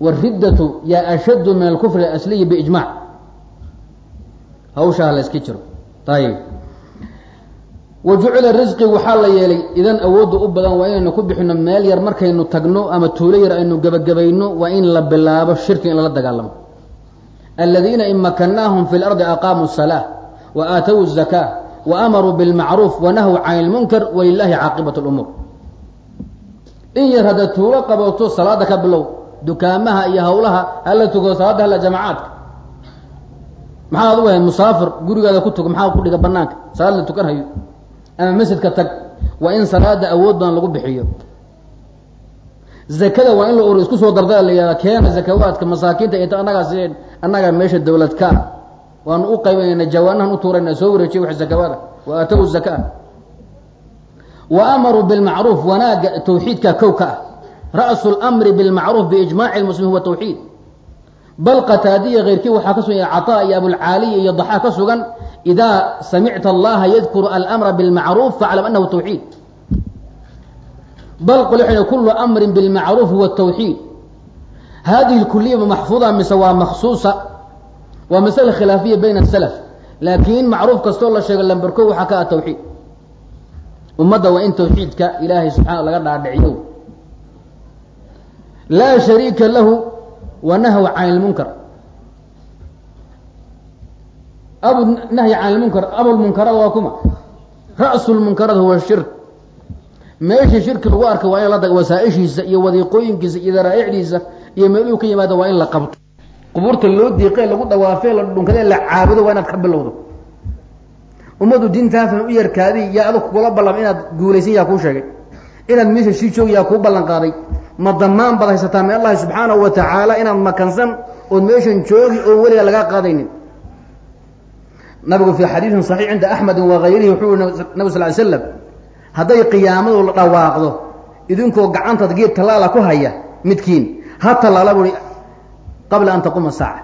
S1: Wariddatu yaa ashaddu min alkufri asliyi biijmac hawshaa la jiro. Ayib wa jucila risqi waxaa la yeelay idan awoodda u badan waa inaynu ku bixino meel yar markaynu tagno ama tuulo yar aynu gebagabayno waa in la bilaabo shirki in lala dagaalamo aladiina in makannaahum fi lardi aqaamuu الsalaa wa aatow الzakaa wa amaruu biاlmacruuf wanahw can اlmunkar walilahi caaqibat اlumuur in yar hadda tuulo qabato salaada ka bilow dukaamaha iyo hawlaha hala tugo salaada hala jamacaadka maxaa adugu ahayd musaafir gurigaada ku tugo maxaa ku dhiga banaanka salaad la tukan hayo ama masjidka tag waa in salaada awood badan lagu bixiyo zakada waa in la ur isku soo dardara la yihahda keena zakawaadka masaakiinta inta annagaa sideen annagaa meesha dawlad ka ah. Waanu u qaybanayna jawaanahan u tuurayna soo wareejiya wax zakawaada wa aatow zakaa. Wa amaruu bilmacruuf wanaaga tawxiidka kow ka ah ra'su lmri bilmacruuf biijmaaci lmuslimiin huwa tawxiid. Bal qataadiya keyrkii waxaa ka sugan caطaa iyo abulcaaliya iyo daxaa ka sugan idaa samicta allaha yadkuru almra bilmacruuf faclam anahu tawxiid. Bal qol kulu amrin bilmacruuf huwa tawxiid hadihi kuliya maxfuuda mise waa maksuusa waa masale khilaafiya bayna salaf laakiin macruuf kastoo la sheego lamberko waxaa ka ah tawxiid ummadda waa in tawxiidka ilaahay subxaana laga dhaadhiciyo laa shariika lahu wanahw can lmunkar abu nahyi can lmunkar abulmunkarada waa kuma ra'su lmunkarada huwa shirk meeshii shirki lagu arkay waa in la wasaaishiisa iyo wadiiqooyinkiisa iyo daraaicdiisa iyo meeluu ka yimaada waa in la qabto. Qubuurta loo diiqe lagu dhawaafee la dhunkade la caabudo waa inaad ka bilowdo. Ummaddu diintaafan u yarkaadiy yaa adag kugula ballam inaad guulaysan yaa kuu sheegay. Inaad meesha sii joog yaa kuu ballan qaaday. Ma damaan baad haysataa min allahi subxaanahu wa tacaala inaad makansan ood meeshan joogi oo weliga lagaa qaadaynin. Nabigu fii xadiidin saxiix cinda axmedin wakayrihi wuxuu nabig sal ly slam hadday qiyaamadu la dhawaaqdo idinkoo gacantaad geed tallaala ku haya midkiin ha tallaala bui qabla an taquuma saaca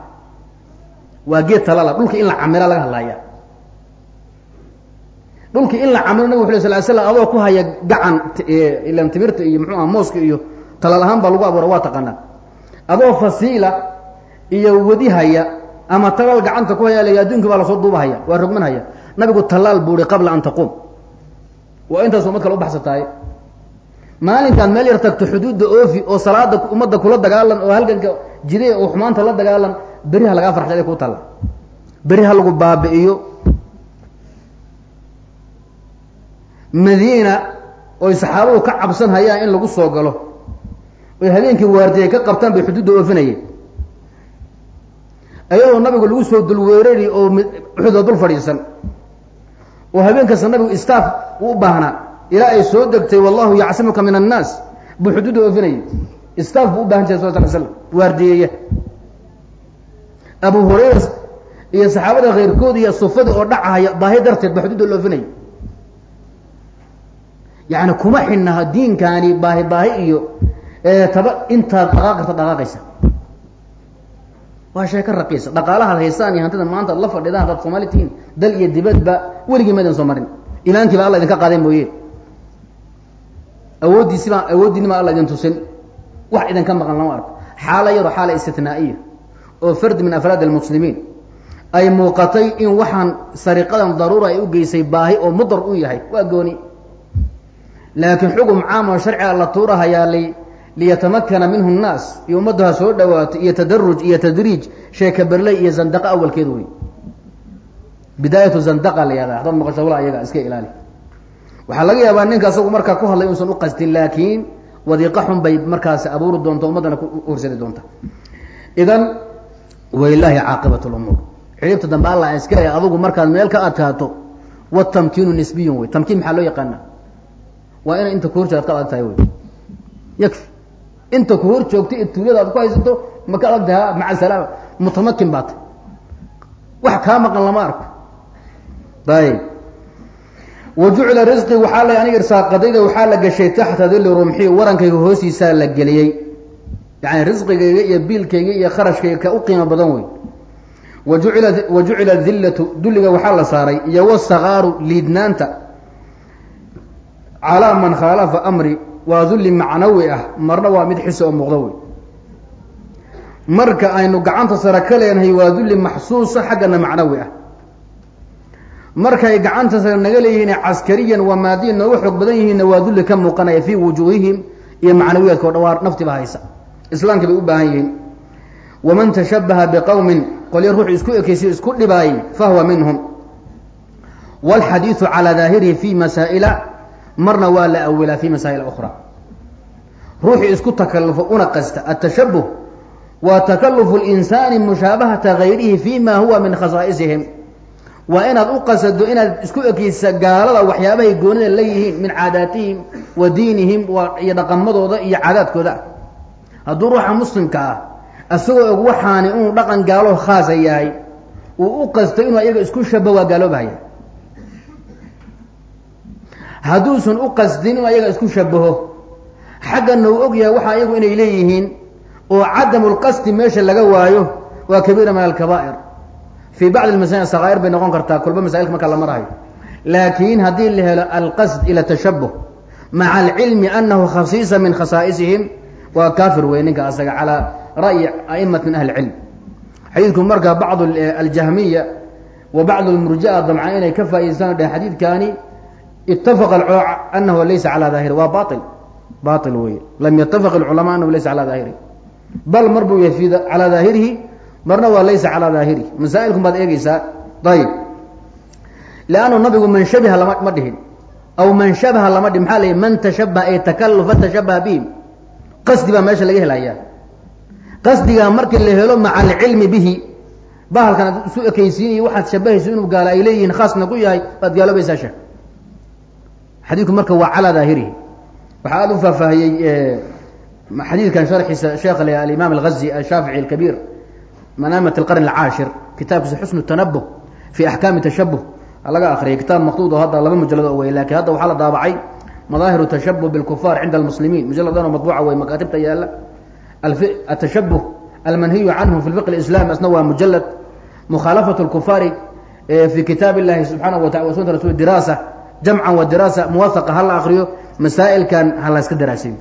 S1: waa geed tallaala dhulka in la camila laga hadlaaya. Dhulkii in la camilo nabig wuxu sal slam adoo ku haya gacan ilan timirta iyo muxuu aha mooska iyo talaal ahaan baa lagu abuura waa taqaanaa adoo fasiila iyo wadi haya ama talaal gacanta ku haya l adduunki baa la soo duubahaya waa rogmanhaya nabigu tallaal buu i qabla an taquum waa intaas umad kale u baxsataay maalinkaad meel yar tagto xuduudda oofi oo salaada ummadda kula dagaalan oo halganka jide oo xumaanta la dagaalan beriha lagaa farxsada ku talla beriha lagu baabi'iyo. Madiina oy saxaabadu ka cabsan hayaan in lagu soo galo. Oy habeenkii waardiyay ka qabtaan bay xuduudda oofinayeen. Ayadoo nabigu lagu soo dulweerari oo uxuda dul fadhiisan. Oo habeen kasta nabigu istaaf u baahnaa ilaa ay soo degtay wallahu yacsimuka min annaas. Buu xuduudda oofinayay istaaf buu u baahan jiray sal sl slam waardiyeeya abu hurayra iyo saxaabada keyrkood iyo sufadii oo dhacahaya baahi darteed ba xuduudda la oofinayay yani kuma xidhnaha diinkaani baahi baahi iyo taba intaad dhaqaaqirta dhaqaaqaysa. Waa sheeko raqiisa. Dhaqaalahaad haysaan iyo hantida maanta la fadhidaan hadaad soomaali tihiin dal iyo dibadba weligii ma idin soo marin. Imaankiiba alla idinka qaaday mooye awooddiisibaa awooddiinima alla idin tusin. Wax idinka maqan lama arko. Xaala yaro xaala istitnaa'iya oo fardi min afraad almuslimiin ay muuqatay in waxaan sariqadan daruura ay u geysay baahi oo mudar u yahay. Waa gooni. Laakiin caam oo sharciga la tuurahayaa li liyatamakana minhu nnaas. Iyo ummaddu ha soo dhawaato iyo tadaruj iyo tadriij sheeka berley iyo zandaqa awalkeed wey bidaayatu zandaqa la yahda hadaad maqasho wala ayaga iska ilaali waxaa laga yaabaa ninka asagu markaa ku hadlay usan u qastin laakiin wadiiqa xun bay markaasi abuuri doonta ummaddana horsadi doonta. Idan walilaahi caaqibat lumuur. Xidhiibta dambe allah iska le adugu markaad meel ka adkaato watamkiinu nisbiyun wey. Tamkiin maxaa loo yaqaana waa ina inta ku hor joogta ad ka adag tahay wey. Yakfi inta ku hor joogta ee tuulada aad ku haysato ma ka adag tahay maca salaama mutamakin baa tay wax kaa maqan lama arko. Ayib wa jucila risqi waxaa la aniga irsaaqadayda waxaa la gashay taxta dili rumxi warankayga hoostiisaa la geliyey. Yani risqigayga iyo biilkayga iyo kharashkayga ka u qiimo badan wey wa jucila wa jucila dillatu dulliga waxaa la saaray iyo wasakaaru liidnaanta. Calaa man khaalafa amri waa dulli macnawi ah marna waa mid xisi oo muuqdo wey marka aynu gacanta sare ka leenahay waa dulli maxsuusa xaggana macnawi ah markay gacantaasa naga leeyihiin caskariyan waa maadiyan nooga xoog badan yihiinna waa dulli ka muuqanaya fii wujuuhihim iyo macnawiyaadkao dhawaar. Naftiba haysa. Islaamka bay u baahan yihiin. Waman tashabaha biqowmin qolyo ruux isku ekeysiyo isku dhibaayay fahuwa minhum. Walxadiidu calaa daahirihi fii masaa'ila marna waa la awilaa fii masaa'il ukhra ruuxii isku takalufo una qasta. Atashabuh waa takalufu linsaani mushaabahata gayrihi fii ma huwa min khasaa'isihim waa inaad u qasado inaad isku ekeysa gaalada waxyaabahay goonida la min caadaatihim wa diinihim iyo dhaqamadooda iyo caadaadkooda hadduu ruuxa muslimka ah isagoo og waxaani inuu dhaqan gaalo khaasa yahay uu u qasto inuu ayaga isku shaba waa gaaloobahaya hadduusan u qasdin inuu ayaga isku shabaho xaggana uu og yahay waxa ayagu inay leeyihiin oo cadamu lqasdi meesha laga waayo waa kabiira min alkabaa'ir fii bacdi almasaa'il sakaa'ir bay noqon kartaa kolba masailka marka la marahayo laakiin haddii la helo alqasd ila tashabuh maca alcilmi anahu khasiisa min khasaa'isihim waa kaafir wey ninka asaga calaa ra'yi a'imat min ahli cilm xadiidku marka bacd aljahmiya wa bacd lmurjaa damca inay ka faa'idaystaan dhehen xadiidkani itafaqa anahu laysa calaa daahiri waa bail bail wey lam yatafaq اlculamaa anahu laysa calaa daahiri. Bal mar buu yahay calaa daahirihi marna waa laysa calaa daahirihi masaa'ilkun baad eegeysaa ayib lannu nabigu man shabiha lama ma dhihin. Aw man shabaha lama dhihin. Maxaa la man tashabaha ay takalufa tashabaha bihim qasdi baa meesha laga helayaa. Qasdigaa markii la helo maca alcilmi bihi bahalkan ad isu ekaysiinaya waxaad shabahayso inuu gaalo ay leeyihiin khaasna ku yahay waad gaaloobaysaa sheekh. Xadiidku marka waa calaa daahirihi waxaa aada u faahfaahiyey xadiidkan sharxiisa sheekh alimaam alghazi ashaafici alkabiir manaamat alqarn alcaashir kitaabkiisa xusnu tanabuh fi axkaami tashabuh laga akriyay kitaab maktuud oo hadda laba mujalad oo wey laakiin hadda waxaa la daabacay madaahiru tashabuh bilkufaar cinda almuslimiin mujalladan oo matbuuca wey makaatibta yaalla atashabuh almanhiyu canhu fi fiq islami asna waa mujalad mukhaalafat lkufaari fi kitaab illahi subxaanahu wa taala sunata rasul diraasa jamcan wa diraasa muwafaqa ha la akriyo masaa'ilkan ha la yska daraasiyo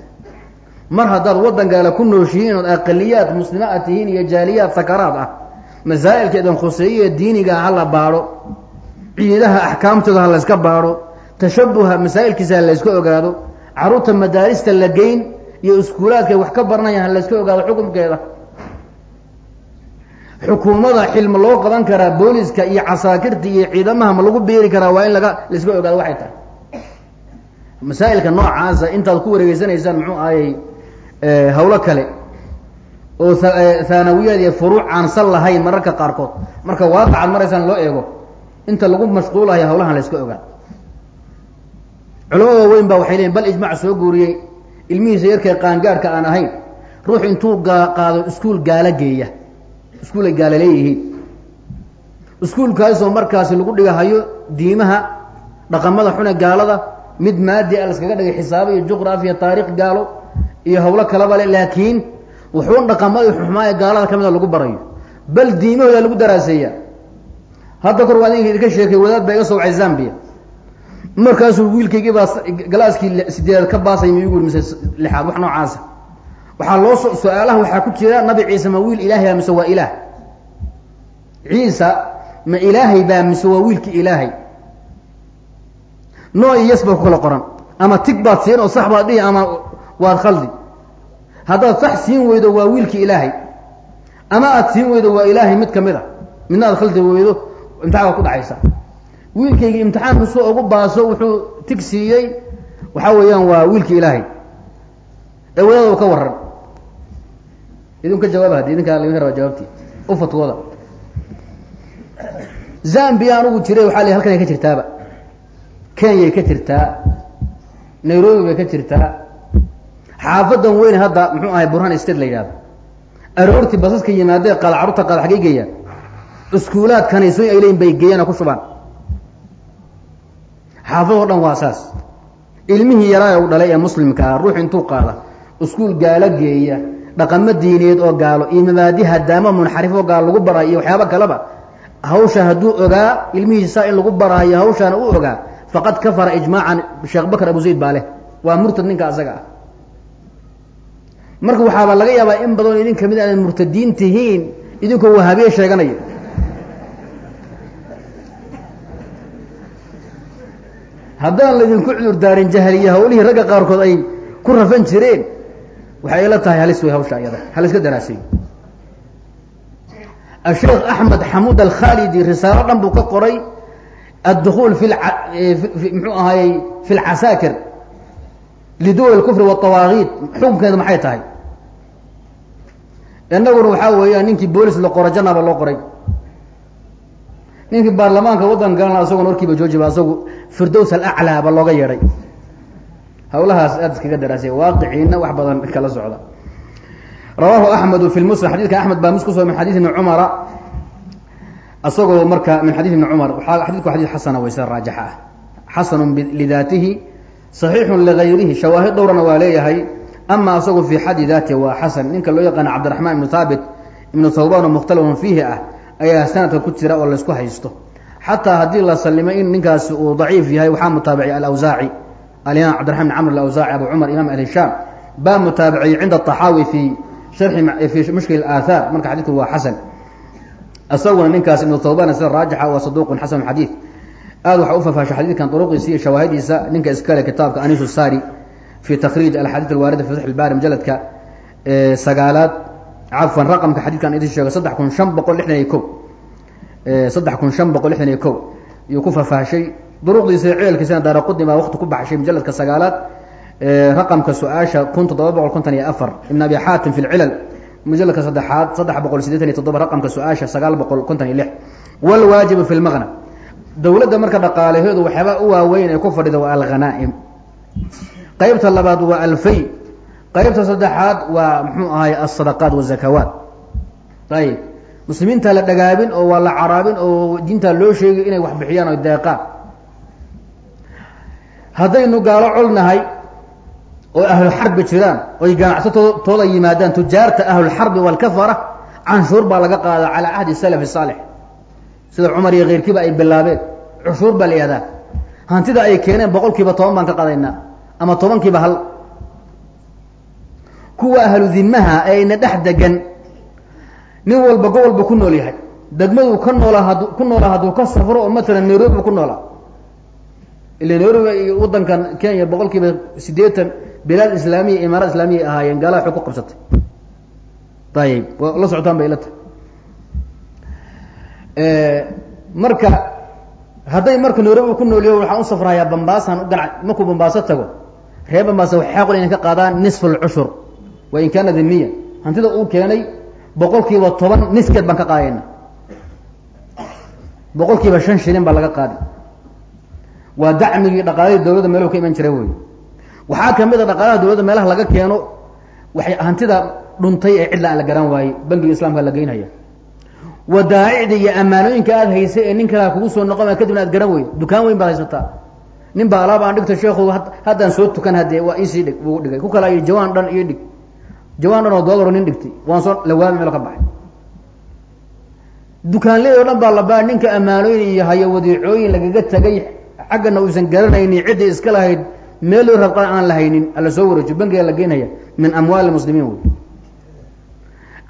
S1: mar haddaad waddan gaala ku nooshihiin ood aqaliyaad muslima ad tihiin iyo jaaliyaad sakaraad ah masaa'ilka idan khuseeye diiniga ha la baadho ciidaha axkaamtooda ha layska baadho tashabuha masaa'ilkiisa ha layska ogaado carruurta madaarista la geyn iyo iskuulaadkay wax ka baranayaan ha layska ogaado xukunkeeda xukuumada xilma loo qaban karaa booliska iyo casaakirta iyo ciidamaha ma lagu beeri karaa waa in laga layska ogaado waxay tahay. Masaa'ilka noocaasa intaad ku wareegeysanaysaan muxuu ahayy hawlo kale oo haanawiyaad iyo furuuc aan sal lahayn mararka qaarkood. Marka waaqacaad maraysaan loo eego inta lagu mashquulayo hawlahan la yska ogaa culamo waaweyn ba waxay leeyiin bal ijmaac soo guuriyey ilmihiisa yarkay qaangaadhka aan ahayn ruux intuu qaado iskuul gaalo geeya iskuul ay gaalo leeyihiin. Iskuulkaasoo markaasi lagu dhigahayo diimaha dhaqamada xune gaalada mid maadi a laskaga dhigay xisaabo iyo juqraafiya taarikh gaalo iyo hawlo kalaba le laakiin wuxuun dhaqamada xuxmaaya gaalada ka mida lagu barayo. Bal diimahooda lagu daraaseeya hadda kor waa idinka sheekay wadaad baa iga soo wacay zambia. Markaasuu wiilkaygii baa galaaskii sideedaad ka baasay ma igu mise lixaad wax noocaasa waxaa loo so su'aalaha waxaa ku jira nabi ciise ma wiil ilaahay mise waa ilaah? Ciisa ma ilaahay baa mise waa wiilki ilaahay? No iyo yes baa ku kala qoran. Ama tig baad siin oo sax baad dhihi ama waad khaldi. Haddaad sax siin weydo waa wiilki ilaahay. Ama aad siin weydo waa ilaahay mid ka mid a. Midna aad khaldi weydo imtixaan waa ku dhacaysa. Wiilkaygi imtixaanku soo ugu baaso wuxuu tig siiyey waxaa weeyaan waa wiilki ilaahay. Ee wadaadaba ka waran idinku ka jawaaba haddi idinkaa laga rabaa jawaabtii. U fatwooda. Zambia anugu jiray waxaa la halkanay ka jirtaaba. Kenyay ka jirtaa. Nairobi bay ka jirtaa xaafadan weyn hadda muxuu ahay burhan state la yidhahdo aroortii basaska yimaadee qaada carruurta qaada xaggay geeyaan iskuulaad kaniisooyin ay bay geeyaan oo ku shubaan. Xaafadoo dhan waa saas. Ilmihii yaraa u dhalay ee muslimka ruux intuu qaada iskuul gaalo geeya dhaqamo diineed oo gaalo iyo mabaadi hadaamo munxarifoo gaalo lagu barayo iyo waxyaaba kaleba hawsha hadduu ogaa ilmihiisa in lagu baraayo hawshaana u ogaa faqad kafara ijmaacan sheekh bakr abu zayd baa leh waa murtad ninka asaga ah marka waxaaba laga yaabaa in badanoo idin ka mid aanad murtadiin tihiin idinkoo wahaabiye sheeganaya haddaan laydinku cudur daarin jahliya hawlihii ragga qaarkood ay ku rafan jireen waxay ila tahay halis wey hawsha iyada haliska daraasayo asheekh axmed xamuud alkhalidi risaalo dhan buu ka qoray addukuul fi muxuu ahaayey fi lcasaakir liduwi kufri waawaakiid xukunkeedu maxay tahay inaguna waxaa weeyaan ninkii boolis la qoro janaba loo qoray ninkii baarlamaanka waddan galana warkiiba joojiba asagu firdows alaclaa looga yeedhay hawlahaas aad iskaga daraasay waaqiciina wax badan kala socda rawaahu axmedu fi lmuslim xadidka axmed baa mus kuso min xadii ibni cumara asagoo marka min xadii ibni cumar xadidku xadid xasana wayse raajaxa xasanun lidaatihi صaxiixu ligayrihi shawaahid dhowrana waa leeyahay ama asagu fii xadi daati waa xasan. Ninka loo yaqaana cabdiraxmaan ibnu haabit ibnu thawban oo mukhtalafun fiihi ah ayaa sanadka ku jira oo laysku haysto. Xataa haddii la salimo in ninkaasi uu daciif yahay waxaa mutaabicay alawsaaci alimaam cabdiraxman bn camr alawsaaci abu cumar imam ahlishaam baa mutaabiciyey cinda aطaxaawi fii sharxi fii mushkil aathaar marka xadidku waa xasan. Isaguna ninkaas ibnu thawban sida raajixa waa saduuqun xasan xadiid aad waxaa u faafahsha xadiidkan duruqiisa iyo shawaahidiisa ninka iskale kitaabka anisu sari fi takriij alxadiid alwaarida fi fatx ilbaari mujaladka sagaalaad cafwan raqamka xadidkan idin sheego saddex kun shan boqol lixdan iyo ko saddex kun shan boqol lixdan iyo ko iyuu ku faafahshay duruqdiisa iyo cilalkiisana daara ku baxshay mujaladka sagaalaad raqamka su'aasha kun toddoba boqol konton iyo afar. Ibn abi xaatim fi lcilal mujaladka saddexaad saddex boqol sideetan iyo toddoba raqamka su'aasha sagaal boqol konton iyo lix. Wlwaajibu fi lmaqnam dowladda marka dhaqaalaheedu waxyaaba u waaweyn ee ku fadhida waa alghanaa'im qaybta labaad waa alfay. Qaybta saddexaad waa muxuu ahay asadaqaat wazakawaat ayib muslimiinta la dhagaabin oo waa la caraabin oo diintaa loo sheegay inay wax bixiyaan o deeqaan haddaynu gaalo colnahay oo ahlulxarbi jiraan oy ganacsatooda yimaadaan tujaarta ahlulxarbi walkafara canshuur baa laga qaada calaa cahdi salafi saalix sida cumar iyo keyrkiiba ay bilaabeen. Cushuur baa la hantida ay keeneen boqol kiiba toban baan ka qadaynaa ama tobankiiba hal. Kuwa ahlu dimaha ee ina dhex degan nin walba gobolbu ku nool yahay. Degmaduu ka noolaa had ku noolaa hadduu ka safro oo matalan nairobi ku noolaa ila nairobi wadankan kenya boqol kiiba siddeetan bilaad islaamiya imaaraad islaamiya ahaayeen gaalaha xog ku qabsatay. Ayib la socotaan bay ila tahay marka hadday marka nairobi ku noolyo waxaan u safrayaa bambaasan gana markuu bambaaso tago ree bambaasa waxay xaqul inay ka qaadaan nisf alcushur wa in kaana dimiya hantida uu keenay boqol kiiba toban niskeed baan ka qaadayna. Boqol kiiba shan shilin baa laga qaadi waa dacmigii dhaqaaladii dawladda meelahu ka iman jira wey waxaa ka mid a dhaqaalaha dawladda meelaha laga keeno waxay hantida dhuntay ee cidla aan la garan waaye bangiga islamka la geynhaya wadaa'icda iyo ammaanooyinka aada haysay ee nin kalea kugu soo noqon kadibna aad garan weyd dukaan weyn baad haysataa nin baa alaab aan dhigto sheekhu haddaan soo tukan haddee waa isii dhig buu dhigay. Ku kala jawaan dhan iyo dhig. Jawaan dhan oo doolaro nin dhigtay. Waan soo lawaami meel ka baxay. Dukaanley oo dhan baa labaa ninka ammaanooyin iyo hayo wadiicooyin lagaga tegay xaggana uusan garanaynin ciddii iska lahayd meel loo rabqan aan lahaynin alla soo wareejiyo bankiga la geynaya min amwaali muslimiin wey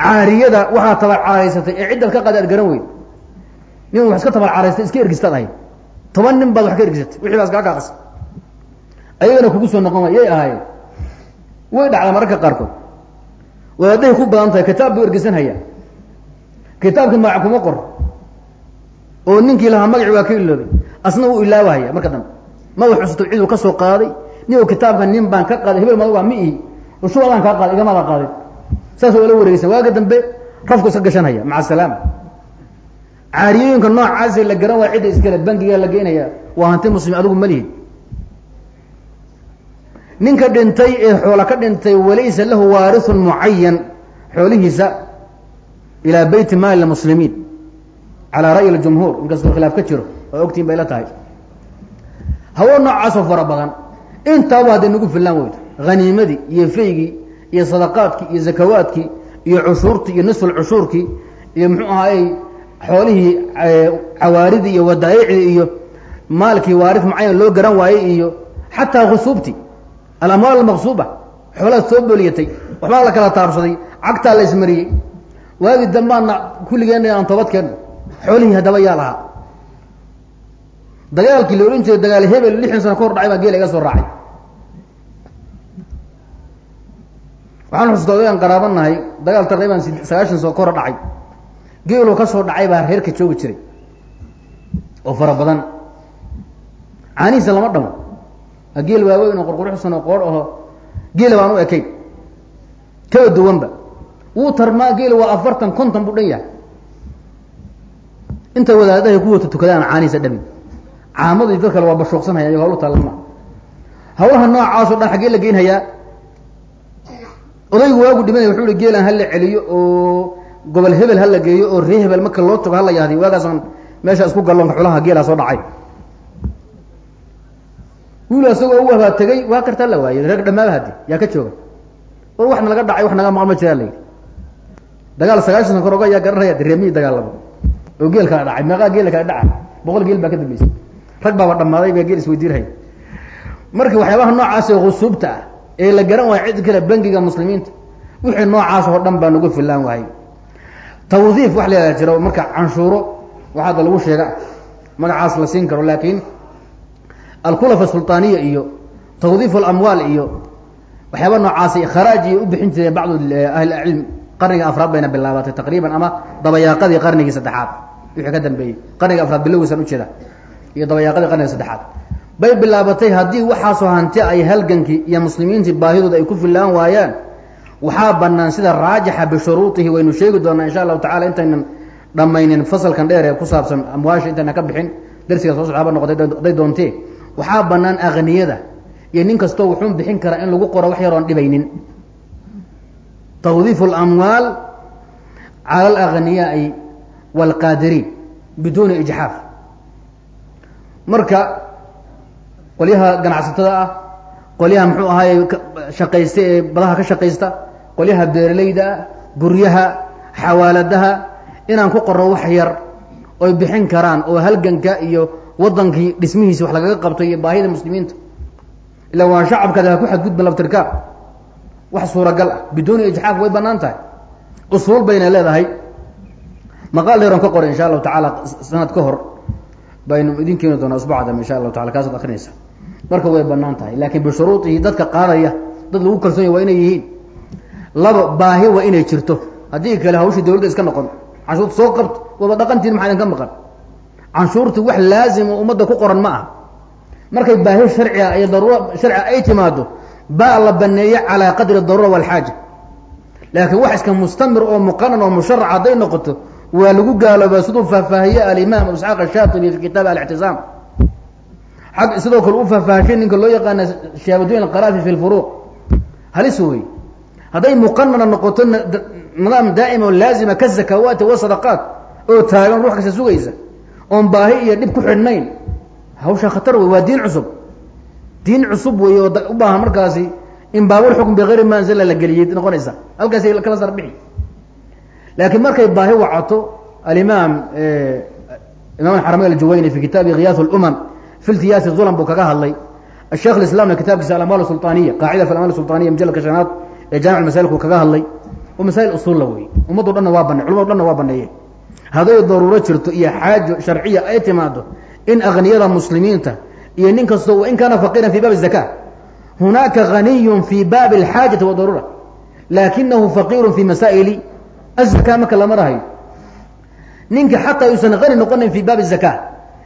S1: caariyada waxaa tabarcaaraysatay ee ciddaad ka qaada ad garan weyd nin wax iska tabarcaaraystay iska ergistaad ahayd toban nin baad wax ka ergisatay. Wixii baa iskaa kaaqas ayagana kugu soo noqon yay ahaayeen. Way dhacdaa mararka qaarkood. Wadaadahay ku badan tahay kitaab buu ergisanhayaa kitaabkii magac kuma qor oo ninkii lahaa magaci waa ka iloobay asna wuu ilaabahaya marka dambe. Maba xusuto ciduu ka soo qaaday nin kitaabka nin baan ka qaaday hebel madugaa mi ihi. Ushu adaan kaa qaaday igamaada qaadin saas oo la wareegeysa waaga dambe rafku iska gashanhaya maca asalaama caariyooyinka noocaasi la garan waa cidda iskale bankiga la geynaya waa hanti muslim adigu ma lihid ninka dhintay ee xoola ka dhintay walaysa lahu waarithun mucayan xoolihiisa ilaa beyti maali lmuslimiin calaa ra'yi ljumhuur inkastoo khilaaf ka jiro oo ogtiin bay la tahay. Hawo noocaasoo fara badan. Intaaba hadday nagu fillaan weydo. Haniimadii iyo faygii iyo sadaqaadkii iyo zakawaadkii iyo cushuurtii iyo nisful cushuurkii iyo muxuu ahaayey xoolihii cawaaridii iyo wadaa'icdii iyo maalkii waaris mucayan loo garan waayey iyo xataa khusuubtii alamwaal almaqsuuba xoolaad soo booliyatay waxbaa la kala taabsaday cagtaa la ismariyey. Waagi dambaana kulligeenna aan toobadkeenno xoolihii haddaba yaa lahaa. Dagaalkii la odhan jiray dagaal hebel lixdan sano ka hor dhacay baa geela iga soo raacay waxaan xusuustaa odagaan qaraabanahay dagaal taqriiban sagaashan sano ka hor dhacay. Geeloo ka soo dhacay baa reerka joogi jiray. Oo fara badan. Caanihiisa lama dhamo. Geel waaweyn oo qurquruxsan oo qoor aho geela baan u ekayn kala duwanba. Wuu tarmaa geela waa afartan konton buu dhan yahay. Inta wadaadahay ku wata tukadaan caanihiisa dhamin. Caamadii dad kale waa bashuuqsanhaya iyago hawlu taalama hawlaha noocaasoo dhan xaggee la geynhayaa odaygu waagu dhimanaya wuxuu hi geelan hala celiyo oo gobol hebel hala geeyo oo ree hebel marka loo tago hala yahdi waagaasaan meesha isku galloonka xulaha geelaa soo dhacay. Wiil isagoo u wabaa tegey waa kartaa la waayey reer dhamaaba hadi yaa ka jooga. War wax nalaga dhacay wax naga maqan ma jiraa la yidhi dagaal sagaashan san koroga yaa garanaya reemiyi dagaalamo oo geel kala dhacay meeqaa geela kala dhaca boqol geel baa ka dambeysay. Rag baaba dhammaaday baa geel isweydiinhaya marka waxyaabaha noocaas ee khusuubta ah ee la garan waaya cid kale bangiga muslimiinta. Wixii noocaas oo dhan baa nagu filaan waayey tawdiif wax la yahada jiro marka canshuuro waxaada lagu sheega. Magacaas la siin karo laakiin alkhulafa sulطaaniya iyo tawdiif alamwaal iyo waxyaaba noocaasi kharaaj iyo u bixin jireen bacdu ahli cilm qarniga afraad bayna bilaabatay taqriiban ama dabayaaqadii qarnigii saddexaad. Wixii ka dambeeyey qarniga afraad bilowgiisan ujeeda iyo dabayaaqadii qarniga saddexaad bay bilaabatay haddii waxaasoo hanti ay halgankii iyo muslimiinti baahidooda ay ku fillaan waayaan waxaa bannaan sida raajixa bishuruutihi waynu sheegi doonaa insha allahu tacala intaynan dhammaynin fasalkan dheer ee ku saabsan amwaasha intaynan ka bixin darsiga soo socaba noqday doontee. Waxaa bannaan akhniyada iyo nin kastoo wuxuun bixin karaa in lagu qoro wax yaroon dhibaynin. Tawdiifu alamwaal cala alakhniyaai waalqaadiriin biduuni ijxaaf. Marka qolyaha ganacsatada ah qolyaha muxuu ahaaye shaqaysta ee badaha ka shaqaysta qolyaha beeralayda ah guryaha xawaaladaha inaan ku qorno wax yar oy bixin karaan oo halganka iyo wadankii dhismihiisi wax lagaga qabto iyo baahida muslimiinta. Ila waa shacabkaada ha ku xadgudba laftirka. Wax suuragal ah biduuni ijxaaf way bannaan tahay. Usuul bayna leedahay. Maqaal dheeran ka qoray insha allahu tacaala sanad ka hor baynu idin keeni doonaa usbucdam insha allahu taala kaasaad akrinaysa marka way bannaan tahay. Laakiin bishuruuihi dadka qaadaya dad lagu kalsonya waa inay yihiin. Laba baahi waa inay jirto. Haddii kale hawshii dawladda iska noqon. Canshuurta soo qabto waba dhaqantiin maxaa idin ka maqan? Canshuurti wax laazim ummadda ku qoran ma ah markay baahi sharciga iyo daruura sharciga ay timaado baa la baneeye calaa qadri daruura walxaaja laakiin wax iska mustamir oo muqanan oo musharac hadday noqoto waa lagu gaaloobaa siduu faahfaahiye alimaam isxaaq ashaatibi fi kitaab alixtisaam ag sidoo kale u faahfaahshay ninka loo yaqaana shaabaduin alqaraafi fi lfuruuq halis wey hadday muqanana noqoto nidaam daa'ima laazima ka zakawaati wa oo taagan ruux kasta sugaysa oon baahi iyo dhib ku xidhnayn hawshaa khatar wey waa diin cusub diin cusub wey oo u baahan markaasi in baabul xukm bikayri ma la geliyey noqonaysa halkaasi kala sar bixi laakiin markay baahi wacato alimaam imam xaramayn aljuwayni fi kitaabi khiyaas lumam fi iltiyaasi ulam buu kaga hadlay. Sheekh islamna kitaabkiisa alamaal sulaniya qaacida fi amaal sulaniya majalka shanaad ee jaamic masailku kaga hadlay. Oo masail usuulla wey ummaddo dhanna waa bane culamado dhanna waa baneeyeen hadday daruuro jirto iyo xaajo sharciya ay timaado in akniyada muslimiinta iyo nin kastoo in kaana faqiiran fi baabi zaka hunaaka haniyun fi baabi alxaajati wadaruura laakinahu faqiiru fi masaa'ili azaka marka lama rahayo ninka xataa yuusan hani noqonayn fi baabi zaka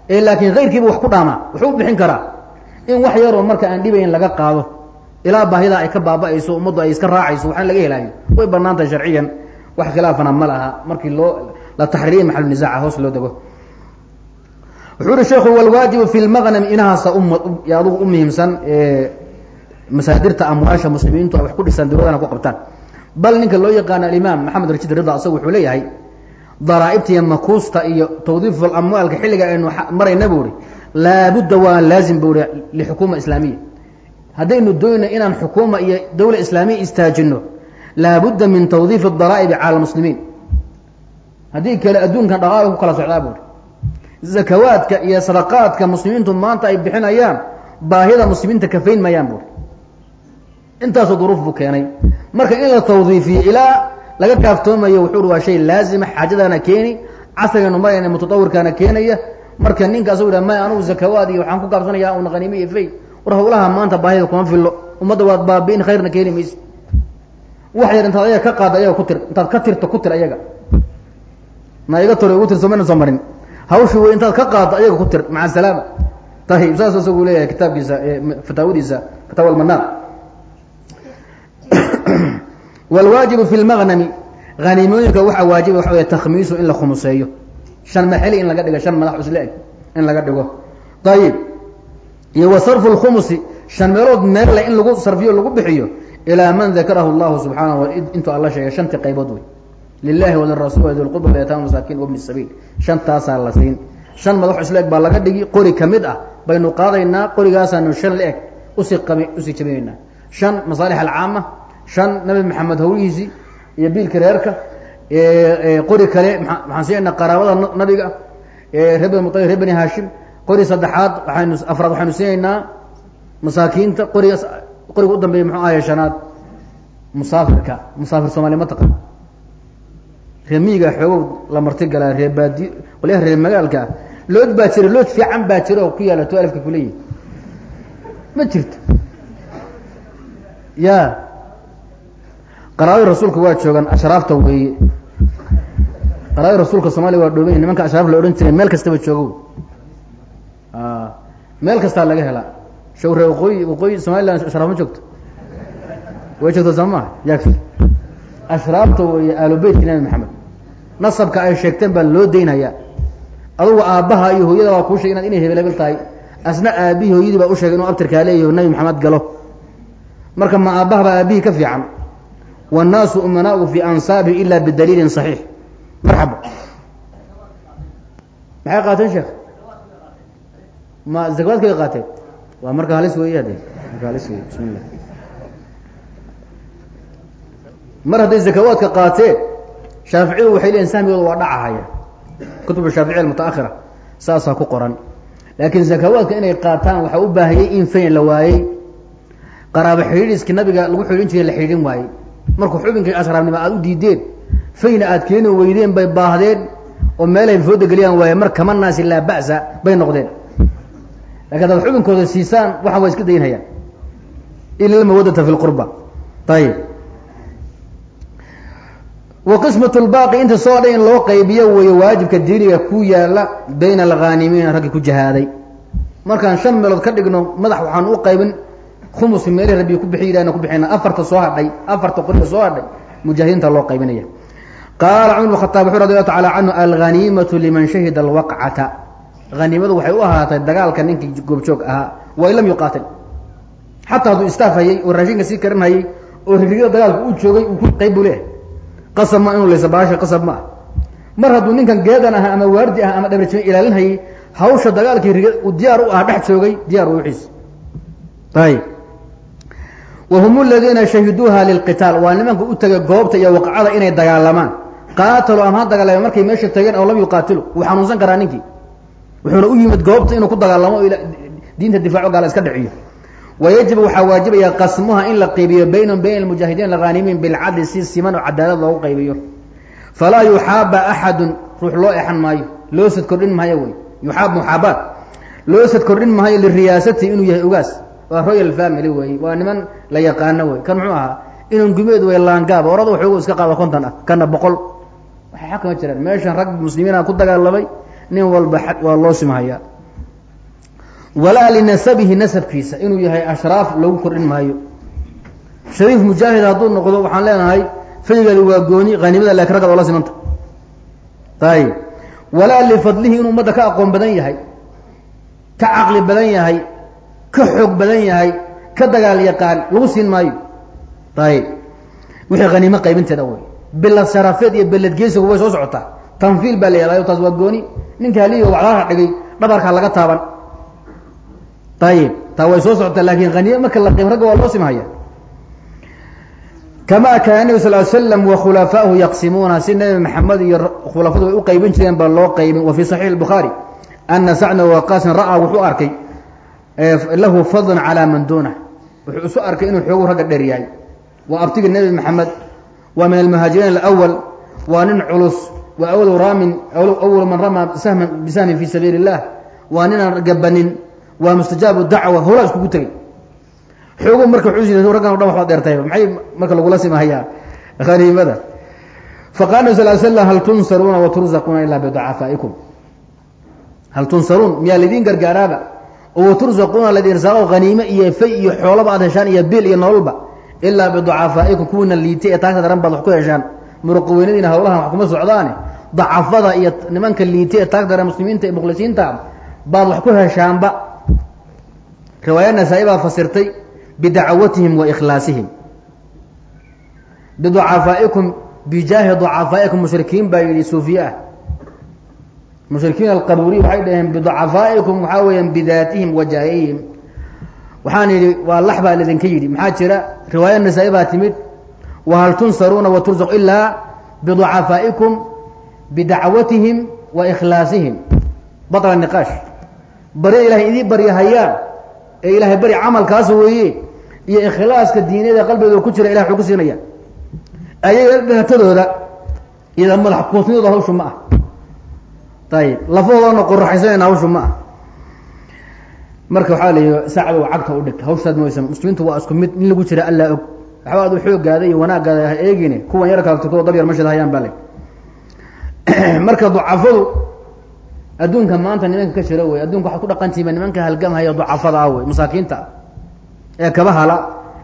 S1: ee laakiin kayrkiiba wax ku dhaamaa wuxuu u bixin karaa in wax yaroo marka aan dhibayn laga qaado. Ilaa baahida ay ka baaba'ayso ummaddu ay iska raacayso waxaan laga helaayo way bannaan tahay sharciyan wax khilaafana ma laha. Markii loo la taxriiriya maxalu nisaaca hoos loo dego. Wuxuu uhi sheekhu walwaajibu fi lmaqnam inahaasa adugu u muhiimsan masaadirta amwaasha muslimiintu ay wax ku dhisaan dawladana ku qabtaan. Bal ninka loo yaqaano alimaam maxamed rashid rida asagu wuxuu leeyahay daraaibta iyo makuusta iyo tawdiif amwaalka xilliga aynu marayna buu ihi laabudda waa laazim buu ihi lixukuma islaamiya. Haddaynu doonayna inaan xukuuma iyo dawla islaamiya istaajino laabudda min tawdiif daraa'ibi cala lmuslimiin haddii kale adduunkan dhaqaala ku kala socdaa buu ihi zakawaadka iyo sadaqaadka muslimiintu maanta ay bixinayaan baahida muslimiinta kafayn mayaan buui intaasoo duruuf buu keenay. Marka in la tawdiifiyo ilaa laga kaaftoomayo wuxuu ui waa shay laazima xaajadaana keeni casrigaynu marayna mutadawirkaana keenaya. Marka ninka asagu ha may anugu zakawaad iyo waxaan ku gaabsanaya una qaniime iyo fay war hawlaha maanta baahida kuma fillo ummadda waad baabi'in khayrna keeni mayse. Wax yar intaad ayaga ka qaada ayaga ku tir intaad ka tirto ku tir ayaga. Na iga toro igu tirso mayna soo marin. Hawshi wey intaad ka qaado ayaga ku tir maca salaama tahib saas isagu leeyahay kitaabkiisa fataawadiisa fataawa almanaan wlwaajibu fi lmaqnami haniimooyinka waxaa waajiba waxa wey takhmiisu in la khumuseeyo shan maxeli in laga dhigo shan madax isle eg in laga dhigo ayib iyo wa sarfu lkhumusi shan meelood meelle in lagu sarfiyo lagu bixiyo ilaa man dakarahu llahu subxaanahu intuu alla sheegay shantii qaybood wey lilahi walirasul wdilqurba wayataama masaakin wabni sabiil shantaasaa la siin shan madax isle eg baa laga dhigi qori ka mid ah baynu qaadaynaa qorigaasaanu shan la eg u sii qab u sii jabinaynaa shan masaalix alcaama shan nabi maxamed hawlihiisii iyo biilka reerka qori kale maxaan siinayna qaraabada nabiga reer bani mualib reer bani hashim qori saddexaad waaynu afraad waxaynu siinaynaa masaakiinta qoriga qoriga u muxuu ahay shanaad musaafirka musaafir soomaliya ma taqan reer miyiga xoogow la marti galaa reer baadi qolyaha reer magaalka lood baa jira lood fiican baa jira oo ku yaalla to kuleeyihi ma jirto. Ya qaraabadii rasuulka waa joogaan ashraafta weeye. Qaraabadii rasuulka soomaliya waa dhooban nimanka ashraaf la odhan jiray meel kastaba joogo. Meel kastaa laga helaa. Shawre waqooyi waqooyi somaliland ashraaf ma joogto? Way joogto soo maha yakfi ashraabta weeye aalubeytka nabi maxamed. Nasabka ay sheegteen baa loo daynhayaa adugu aabbaha iyo hooyada waa kuu sheeg inaad inay hebel hebel tahay. Asna aabihii hooyadii baa u sheegay inuu abtirkaa leeyaho nabi maxamed galo. Marka ma aabbaha baa aabihii ka fiican wاnnaasu umanaau fi ansaabihi ila bidaliilin صaxiix marxaba maxay qaateen sheekh ma zakawaadkay qaateen waa marka halis weeye hade marka halis wey llah mar hadday zakawaadka qaateen shaaficiyadu waxay leeyihiin sahmigooda waa dhacahaya kutub shaaficiya almutaakhira saasaa ku qoran laakiin zakawaadka inay qaataan waxaa u baahiyey in fayn la waayey qaraabo xidhiidhiski nabiga lagu xidhin jiray la xidhin waayey markuu xubinkii ashraabnimo aada u diideen fayna aad keeni weydeen bay baahdeen oo meelay fooda geliyaan waaye mar kama naasi laa ba'sa bay noqdeen. Lakin hadaad xubinkooda siisaan waxaan waa iska daynhayaan ila lmawadata fi lqurba ayib wa qismat lbaaqi inta soo dhan in loo qaybiyo weeye waajibka diiniga ku yaalla bayna alghaanimiina raggii ku jihaaday. Markaan shan meelood ka dhigno madax waxaan u qaybin khumusi meelhi rabbi ku bixi yidhahna ku bixina. Afarta soo hadhay afarta qoriga soo hadhay mujaahidiinta loo qaybinaya. Qaala cumar bn khataab wuxuu radi allahu canhu alghaniimatu liman shahida alwaqcata haniimadu waxay u ahaatay dagaalka ninkii goobjoog ahaa wain lam yuqaatil. Xataa hadduu istaaf hayay oo raashinka sii karin hayay oo rigida dagaalka u joogay uu ku qayb buu leehay qasab ma inuu laysa qasab ma ah. Mar hadduu ninkan geedan aha ama waardi ah ama dhabarjime ilaalin hayay hawsha dagaalkii riga uu diyaar u ah dhex joogay diyaar wixiis ayib wahum aladiina shahiduuha lilqitaal waa nimanka u tegay goobta iyo waqcada inay dagaalamaan. Qaatalu ama ha dagaalama markay meesha tageen oo lam yuqaatilu wuu xanuunsan karaa ninkii. Wuxuuna u yimid goobta inuu ku dagaalamo diinta difaaco gaala iska dhiciyo. Wayajibu waxaa waajibaya qasmuha in la qaybiyo baynahum bayna almujaahidiin alghaanimiin bilcadli si siman oo cadaalad loogu qaybiyo. Falaa yuxaaba axadun ruux loo exan maayo. Loo sad kordhin maayo wey. Yuxaab muxaabaat loo sad kordhin maayo liriyaasati inuu yahay ogaas waa royal family wey waa niman la yaqaano wey kan muxuu ahaa? Inan gumeed wey laangaaba orada waxoogu iska qaada kontan ah kana boqol. Waxay xaq kama jiraan. Meeshan rag muslimiina ku dagaalamay nin walba waa loo simhayaa walaa linasabihi nasabkiisa inuu yahay ashraaf lagu kordhin maayo. Shariif mujaahid hadduu noqdo waxaan leenahay faygeedu waa gooni hanimada laakin raggaad oola simanta. Ayib walaa lifadlihi inuu ummadda ka aqoon badan yahay ka caqli badan yahay ka xoog badan yahay ka dagaal yaqaan lagu siin maayo. Ayib wixii haniimo qaybinteeda wey bilad sharafeed iyo beled geesigu way soo socotaa tanfiil baa la taas waa gooni. Ninka haliga wacdaha dhigay dhabarkaa laga taaban. Ayib taa way soo socotaa laakin haniime marka la qayb ragga waa loo simhaya kama kaana nebi sal slam wa khulafaahu yaqsimuuna si nebi maxamed iyo khulafadu way u qaybin jireen baa loo qaybin wa fii saxiix bukhaari ana sacna waqaasin ra'aa wuxuu arkay lahu fadlan calaa man duunah wuxuu isu arkay inuu xoogu ragga dheer yahay waa abtigi nebi maxamed waa min almuhaajiriin alawal waa nin culus waa raamin awal man ramaa bisahmin fi sabiili illah waa ninaan gabanin waa mustajaabu dacwa howlaa iskugu tegey xoogu marka wuxuu raggan o dhan waxbaad dheertay maxay marka lagula simahayaa haniimada faqala nabi sal slam hal tunsaruuna wa turzaquuna ilaa biducafaa'ikum hal tunsaruun miyaa laydin gargaaraaba laydin irsaaqo haniime iyo fay iyo xoolaba aad heshaan iyo bil iyo nololba ilaa biducafaa'ikum kuwiina liitay ee taagta daran baad wax ku heshaan. Muruqaweynadiina hawlahan wax kuma socdaane. Dacafada iyo nimanka liitay ee taagta daran muslimiinta ee mukhlisiinta baad wax ku heshaanba. Riwaaya nasaa-i baa fasirtay bidacwatihim wa ikhlaasihim. Biducafaa'ikum bijaahi ducafaa'ikum mushrikiin baa yidhi suufiye ah mushrikiin alqabuuriy waxay dhaheen biducafaa'ikum waxaa weeyaan bidaatihim wa waxaan yidhi waa lax baa lidinka yidhi. Maxaa jira? Riwaaya nasaa-i baa timid wahal tunsaruuna wa ilaa biducafaa'ikum bidacwatihim wa ikhlaasihim. Batla niqaash. Barya ilahay idii baryahayaan ee ilaahay bari camalkaas weeye iyo ikhlaaska diiniyada qalbigooda ku jira ilah wuxuu ku siinaya ayaga dhihatadooda iyada madax kuusnidooda hawshu ma ah ayib lafahoodana qoraxaysanayna hawshu ma ah. Marka waxaa la yihi saacdow cagta u dhig hawshaad maysa muslimiintu waa isku mid. In lagu jira allaa og. Waxba adu xoogaada iyo wanaagaada ha eegine. Kuwan yar kala turkado dab yar mashad hayaan baa le (clears throat) marka ducafadu adduunka maanta nimanka ka jira wey adunka waxaad ku dhaqantihiba nimanka halgamhaya ducafada ah wey masaakiinta. Ah ee kaba hala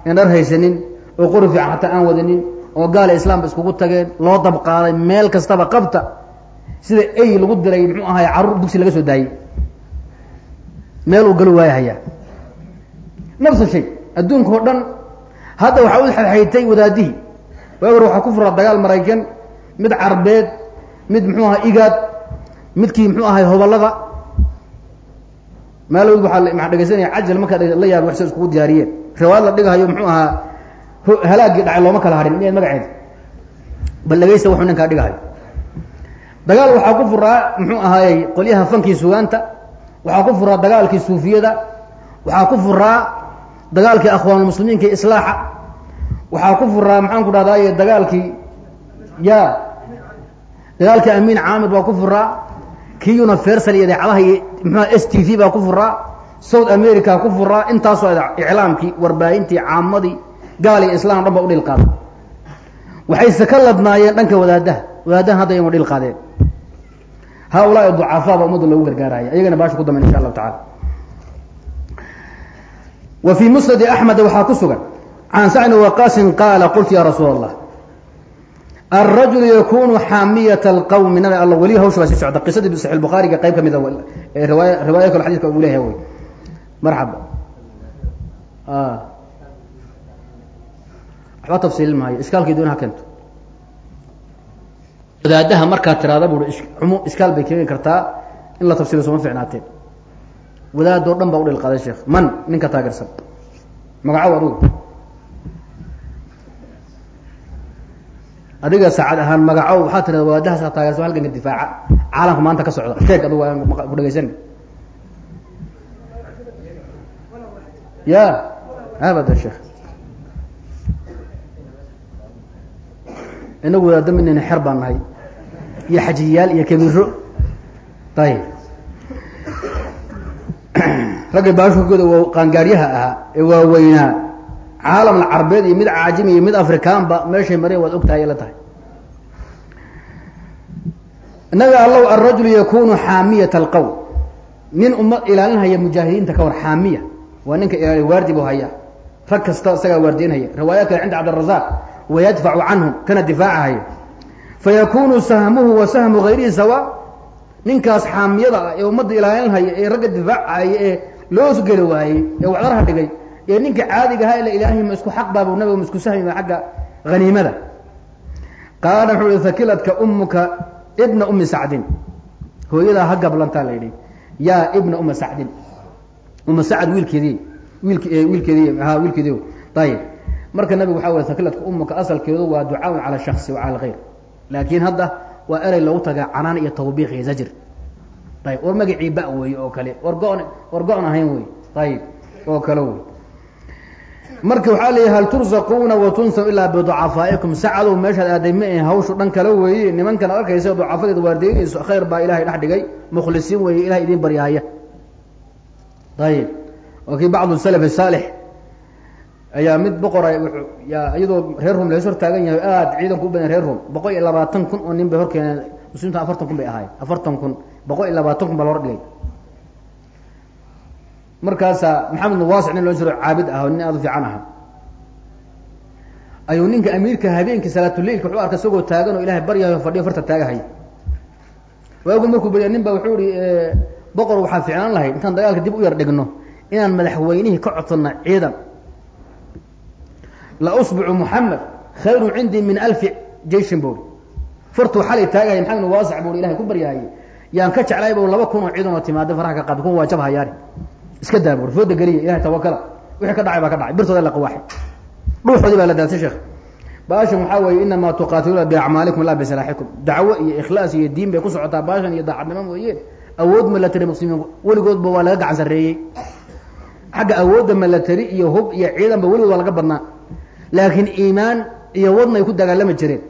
S1: in dhar haysanin oo qori fiican hataa aan wadanin oo gaala islaamba iskugu tageen loo dabqaaday meel kastaba qabta sida ey lagu diray muxuu ahaay carruur dugsi laga soo daayey. Meel uu galo waaya hayaa nafsa shay adduunka oo dhan hadda waxaa u xaytay wadaadihii. Waawar waxaa ku furaa dagaal maraykan mid carbeed mid muxuu ahaa igaad midkii muxuu ahay hobalada maalowd waaa maa dhegaysanaya cajal markaa la yaaba wax sa iskugu diyaariyeen. Riwaayad la dhigahayo muxuu ahaa halaagii dhacay looma kala harin miyaad magaceeda. Bal dhegaysta wuxuu ninkaa dhigahayo dagaal waxaa ku furaa muxuu ahaayey qolyaha fankii sugaanta waxaa ku furaa dagaalkii suufiyada waxaa ku furaa dagaalkii akhwaanulmuslimiinka islaaxa waxaa ku furaa maxaan ku dhahdaye dagaalkii ya dagaalkii amiin caamir baa ku furaa kii universal iyo idaacadaha iyo mxua s t v baa ku furaa south america ku furaa intaasoo iclaamkii warbaahintii caamadii gaal iyo islam dhan ba u dhil qaaday waxayse ka ladnaayeen dhanka wadaadaha wadaaddahan hadda iyagoo dhil qaadeen. Haaulaahi ducafaa baa ummadda loogu gargaaraya ayagana baasha ku dambayn insha allahu tacala wa musnadi axmed waxaa ku sugan can sacd waqaasin qaala qultu ya rasuul allah alrajulu yakunu xaamiyat alqawmi? Nabi alla weli hawsha baa sii socda. Qisadii saxi bukhaariga qayb ka mida ah riwaaya kale xadiiska uu leeyahay wey marxaba. Ah. Waxba tafsiilin maayo. Iskaalkii doon ha keento wadaadaha markaad tiraada bui xumo iskaal bay keeni kartaa in la tafsiilo sooma ficnaateen wadaadoo dhan baa u dhilqaaday sheekh. Man ninka taageersan. Magacow adugu adiga saacad ahaan magacow waxaa tirada wadaadahaas ka taageersan halganka difaaca. Caalamka maanta ka socda. Sheeg adugu aan ku dhegaysan ya. Abada sheekh. Inagu wadaada minayna xer baan nahay iyo xajiyaal iyo kabiiro ayib ragga baashukooda waa qaangaaryaha ahaa ee waaweynaa. Caalamna carbeed iyo mid caajimi iyo mid afrikaanba meeshay mareen waad og tahay la tahay. Nabi allow alrajulu yakunu xaamiyat alqowm nin uma ilaalinhaya mujaahidiinta ka war xaamiya. Waa ninka ilaali waardi bu haya rag kasta isagaa waardiinhaya riwaaya kale cinda cabdirazaq wayadfacu canhum kana difaacahaya fayakunu sahmuhu wa sahmu hayrihi sawa ninkaas xaamiyada ah ee ummadda ilaalinhaya ee ragga difaacahaya ee loos geli waayey ee wacdarha dhigay ee ninka caadiga ahaa ila ilaahima isku xaq baabu nabiga isku sahmima xagga haniimada qaala wuxuu i hakiladka umuka ibna umi sacdin hooyadaa ha gablantaa la yidhi yaa ibna uma sacdin uma sacd wiilkeedii wiilk wiilkeedii ha wiilkeedii ayib marka nabigu waxa wey hakiladka umuka asalkeedu waa ducaaun cala shaksi wa cala alkhayr laakiin hadda waa erey loogu tagaa canaan iyo tawbiiq iyo zajr ayib war magacii ba weeye oo kale war war go-n ahayn wey ayib oo kale wey marka waxaa leeyahy hal turzaquuna wa tunsaw ilaa biducafaa'ikum sacadow meeshaad aaday ma ahe hawshu dhan kale weeye nimankan arkaysa ducafadeed waardeynayso khayr baa ilahay dhex dhigay mukhlisiin weeye ilahay idin baryahaya ayib kii bacdu salaf saalix ayaa mid boqora iyadoo reer rum lays hor taagan yahay aada ciidanku u badan reer rum. Boqol iyo labaatan kun oo nin bay hor keeneen muslimiinta afartan kun bay ahaayeen. Afartan kun. Boqol iyo labaatan kun baa loo dhigay. Markaasaa maxamed nawaasic nin loo jiro caabid ah oo nin aada u fiican aha ayuu ninka amiirka habeenkii salaatuleilka wuxuu arkay isagoo taagan oo ilahay baryahayo fadhiyo farta taagahay. Waagu markuu barya nin ba wuxuu ihi boqor waxaa ficnaan lahayd intaan dagaalka dib u yar dhigno inaan madaxweynihii ka codsano ciidan la usbucu muxamed khayru cindii min alfi jayshin buri fartuu xalay taagahay maxamed nawaasic bui ilahay ku baryahaye yaan ka jeclay bu laba kun oo ciidan oo timaada faraha ka qaad kun waa iska daa fooda geliya ilahay tawakala. Wixii ka dhacay baa ka dhacay birtooda la qawaaxay dhuuxoodii baa la daasay sheekh baashan waxaa weeye inamaa tuqaatiluuna biacmaalikum laa bisalaaxikum. Dacwo iyo ikhlaas iyo diin bay ku socotaa baashan iyo daacadnimo mooyeen awood milatari muslimiin weligoodba waa laga gacan sarreeyey xagga awoodda milatari iyo hub iyo ciidanba weligood waa laga badnaa laakiin iimaan iyo wadna ay ku dagaalami jireen.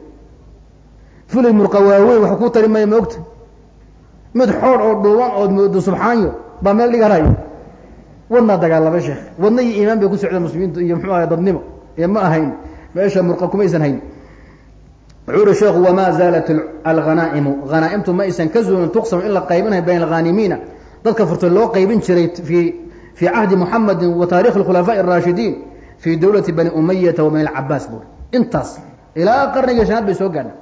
S1: Fulay murqawaaweyn wax ku tari maya maogta. Mid xood oo dhuuban ood moodo subxaanyo baa meel dhiganayo wadnaa dagaalama sheekh. Wadna iyo iimaan bay ku socdeen muslimiintu iyo muxuu ahay dadnimo. Ee ma ahayn meesha murqa kumaysan hayn wuxuu uhi sheekhu wamaa zaalat alhanaa'imu hanaaimtu ma aysan ka zuulin tuqsamu in la qaybinayo bayna alghaanimiina dadka furtay loo qaybin jiray fii fii cahdi muxamedin wa taarikhi alkhulafaa'i araashidiin fii dawlati bani umayata wa bani alcabaas buuri intaas ilaa qarnigii shanaad bay soo gaadhay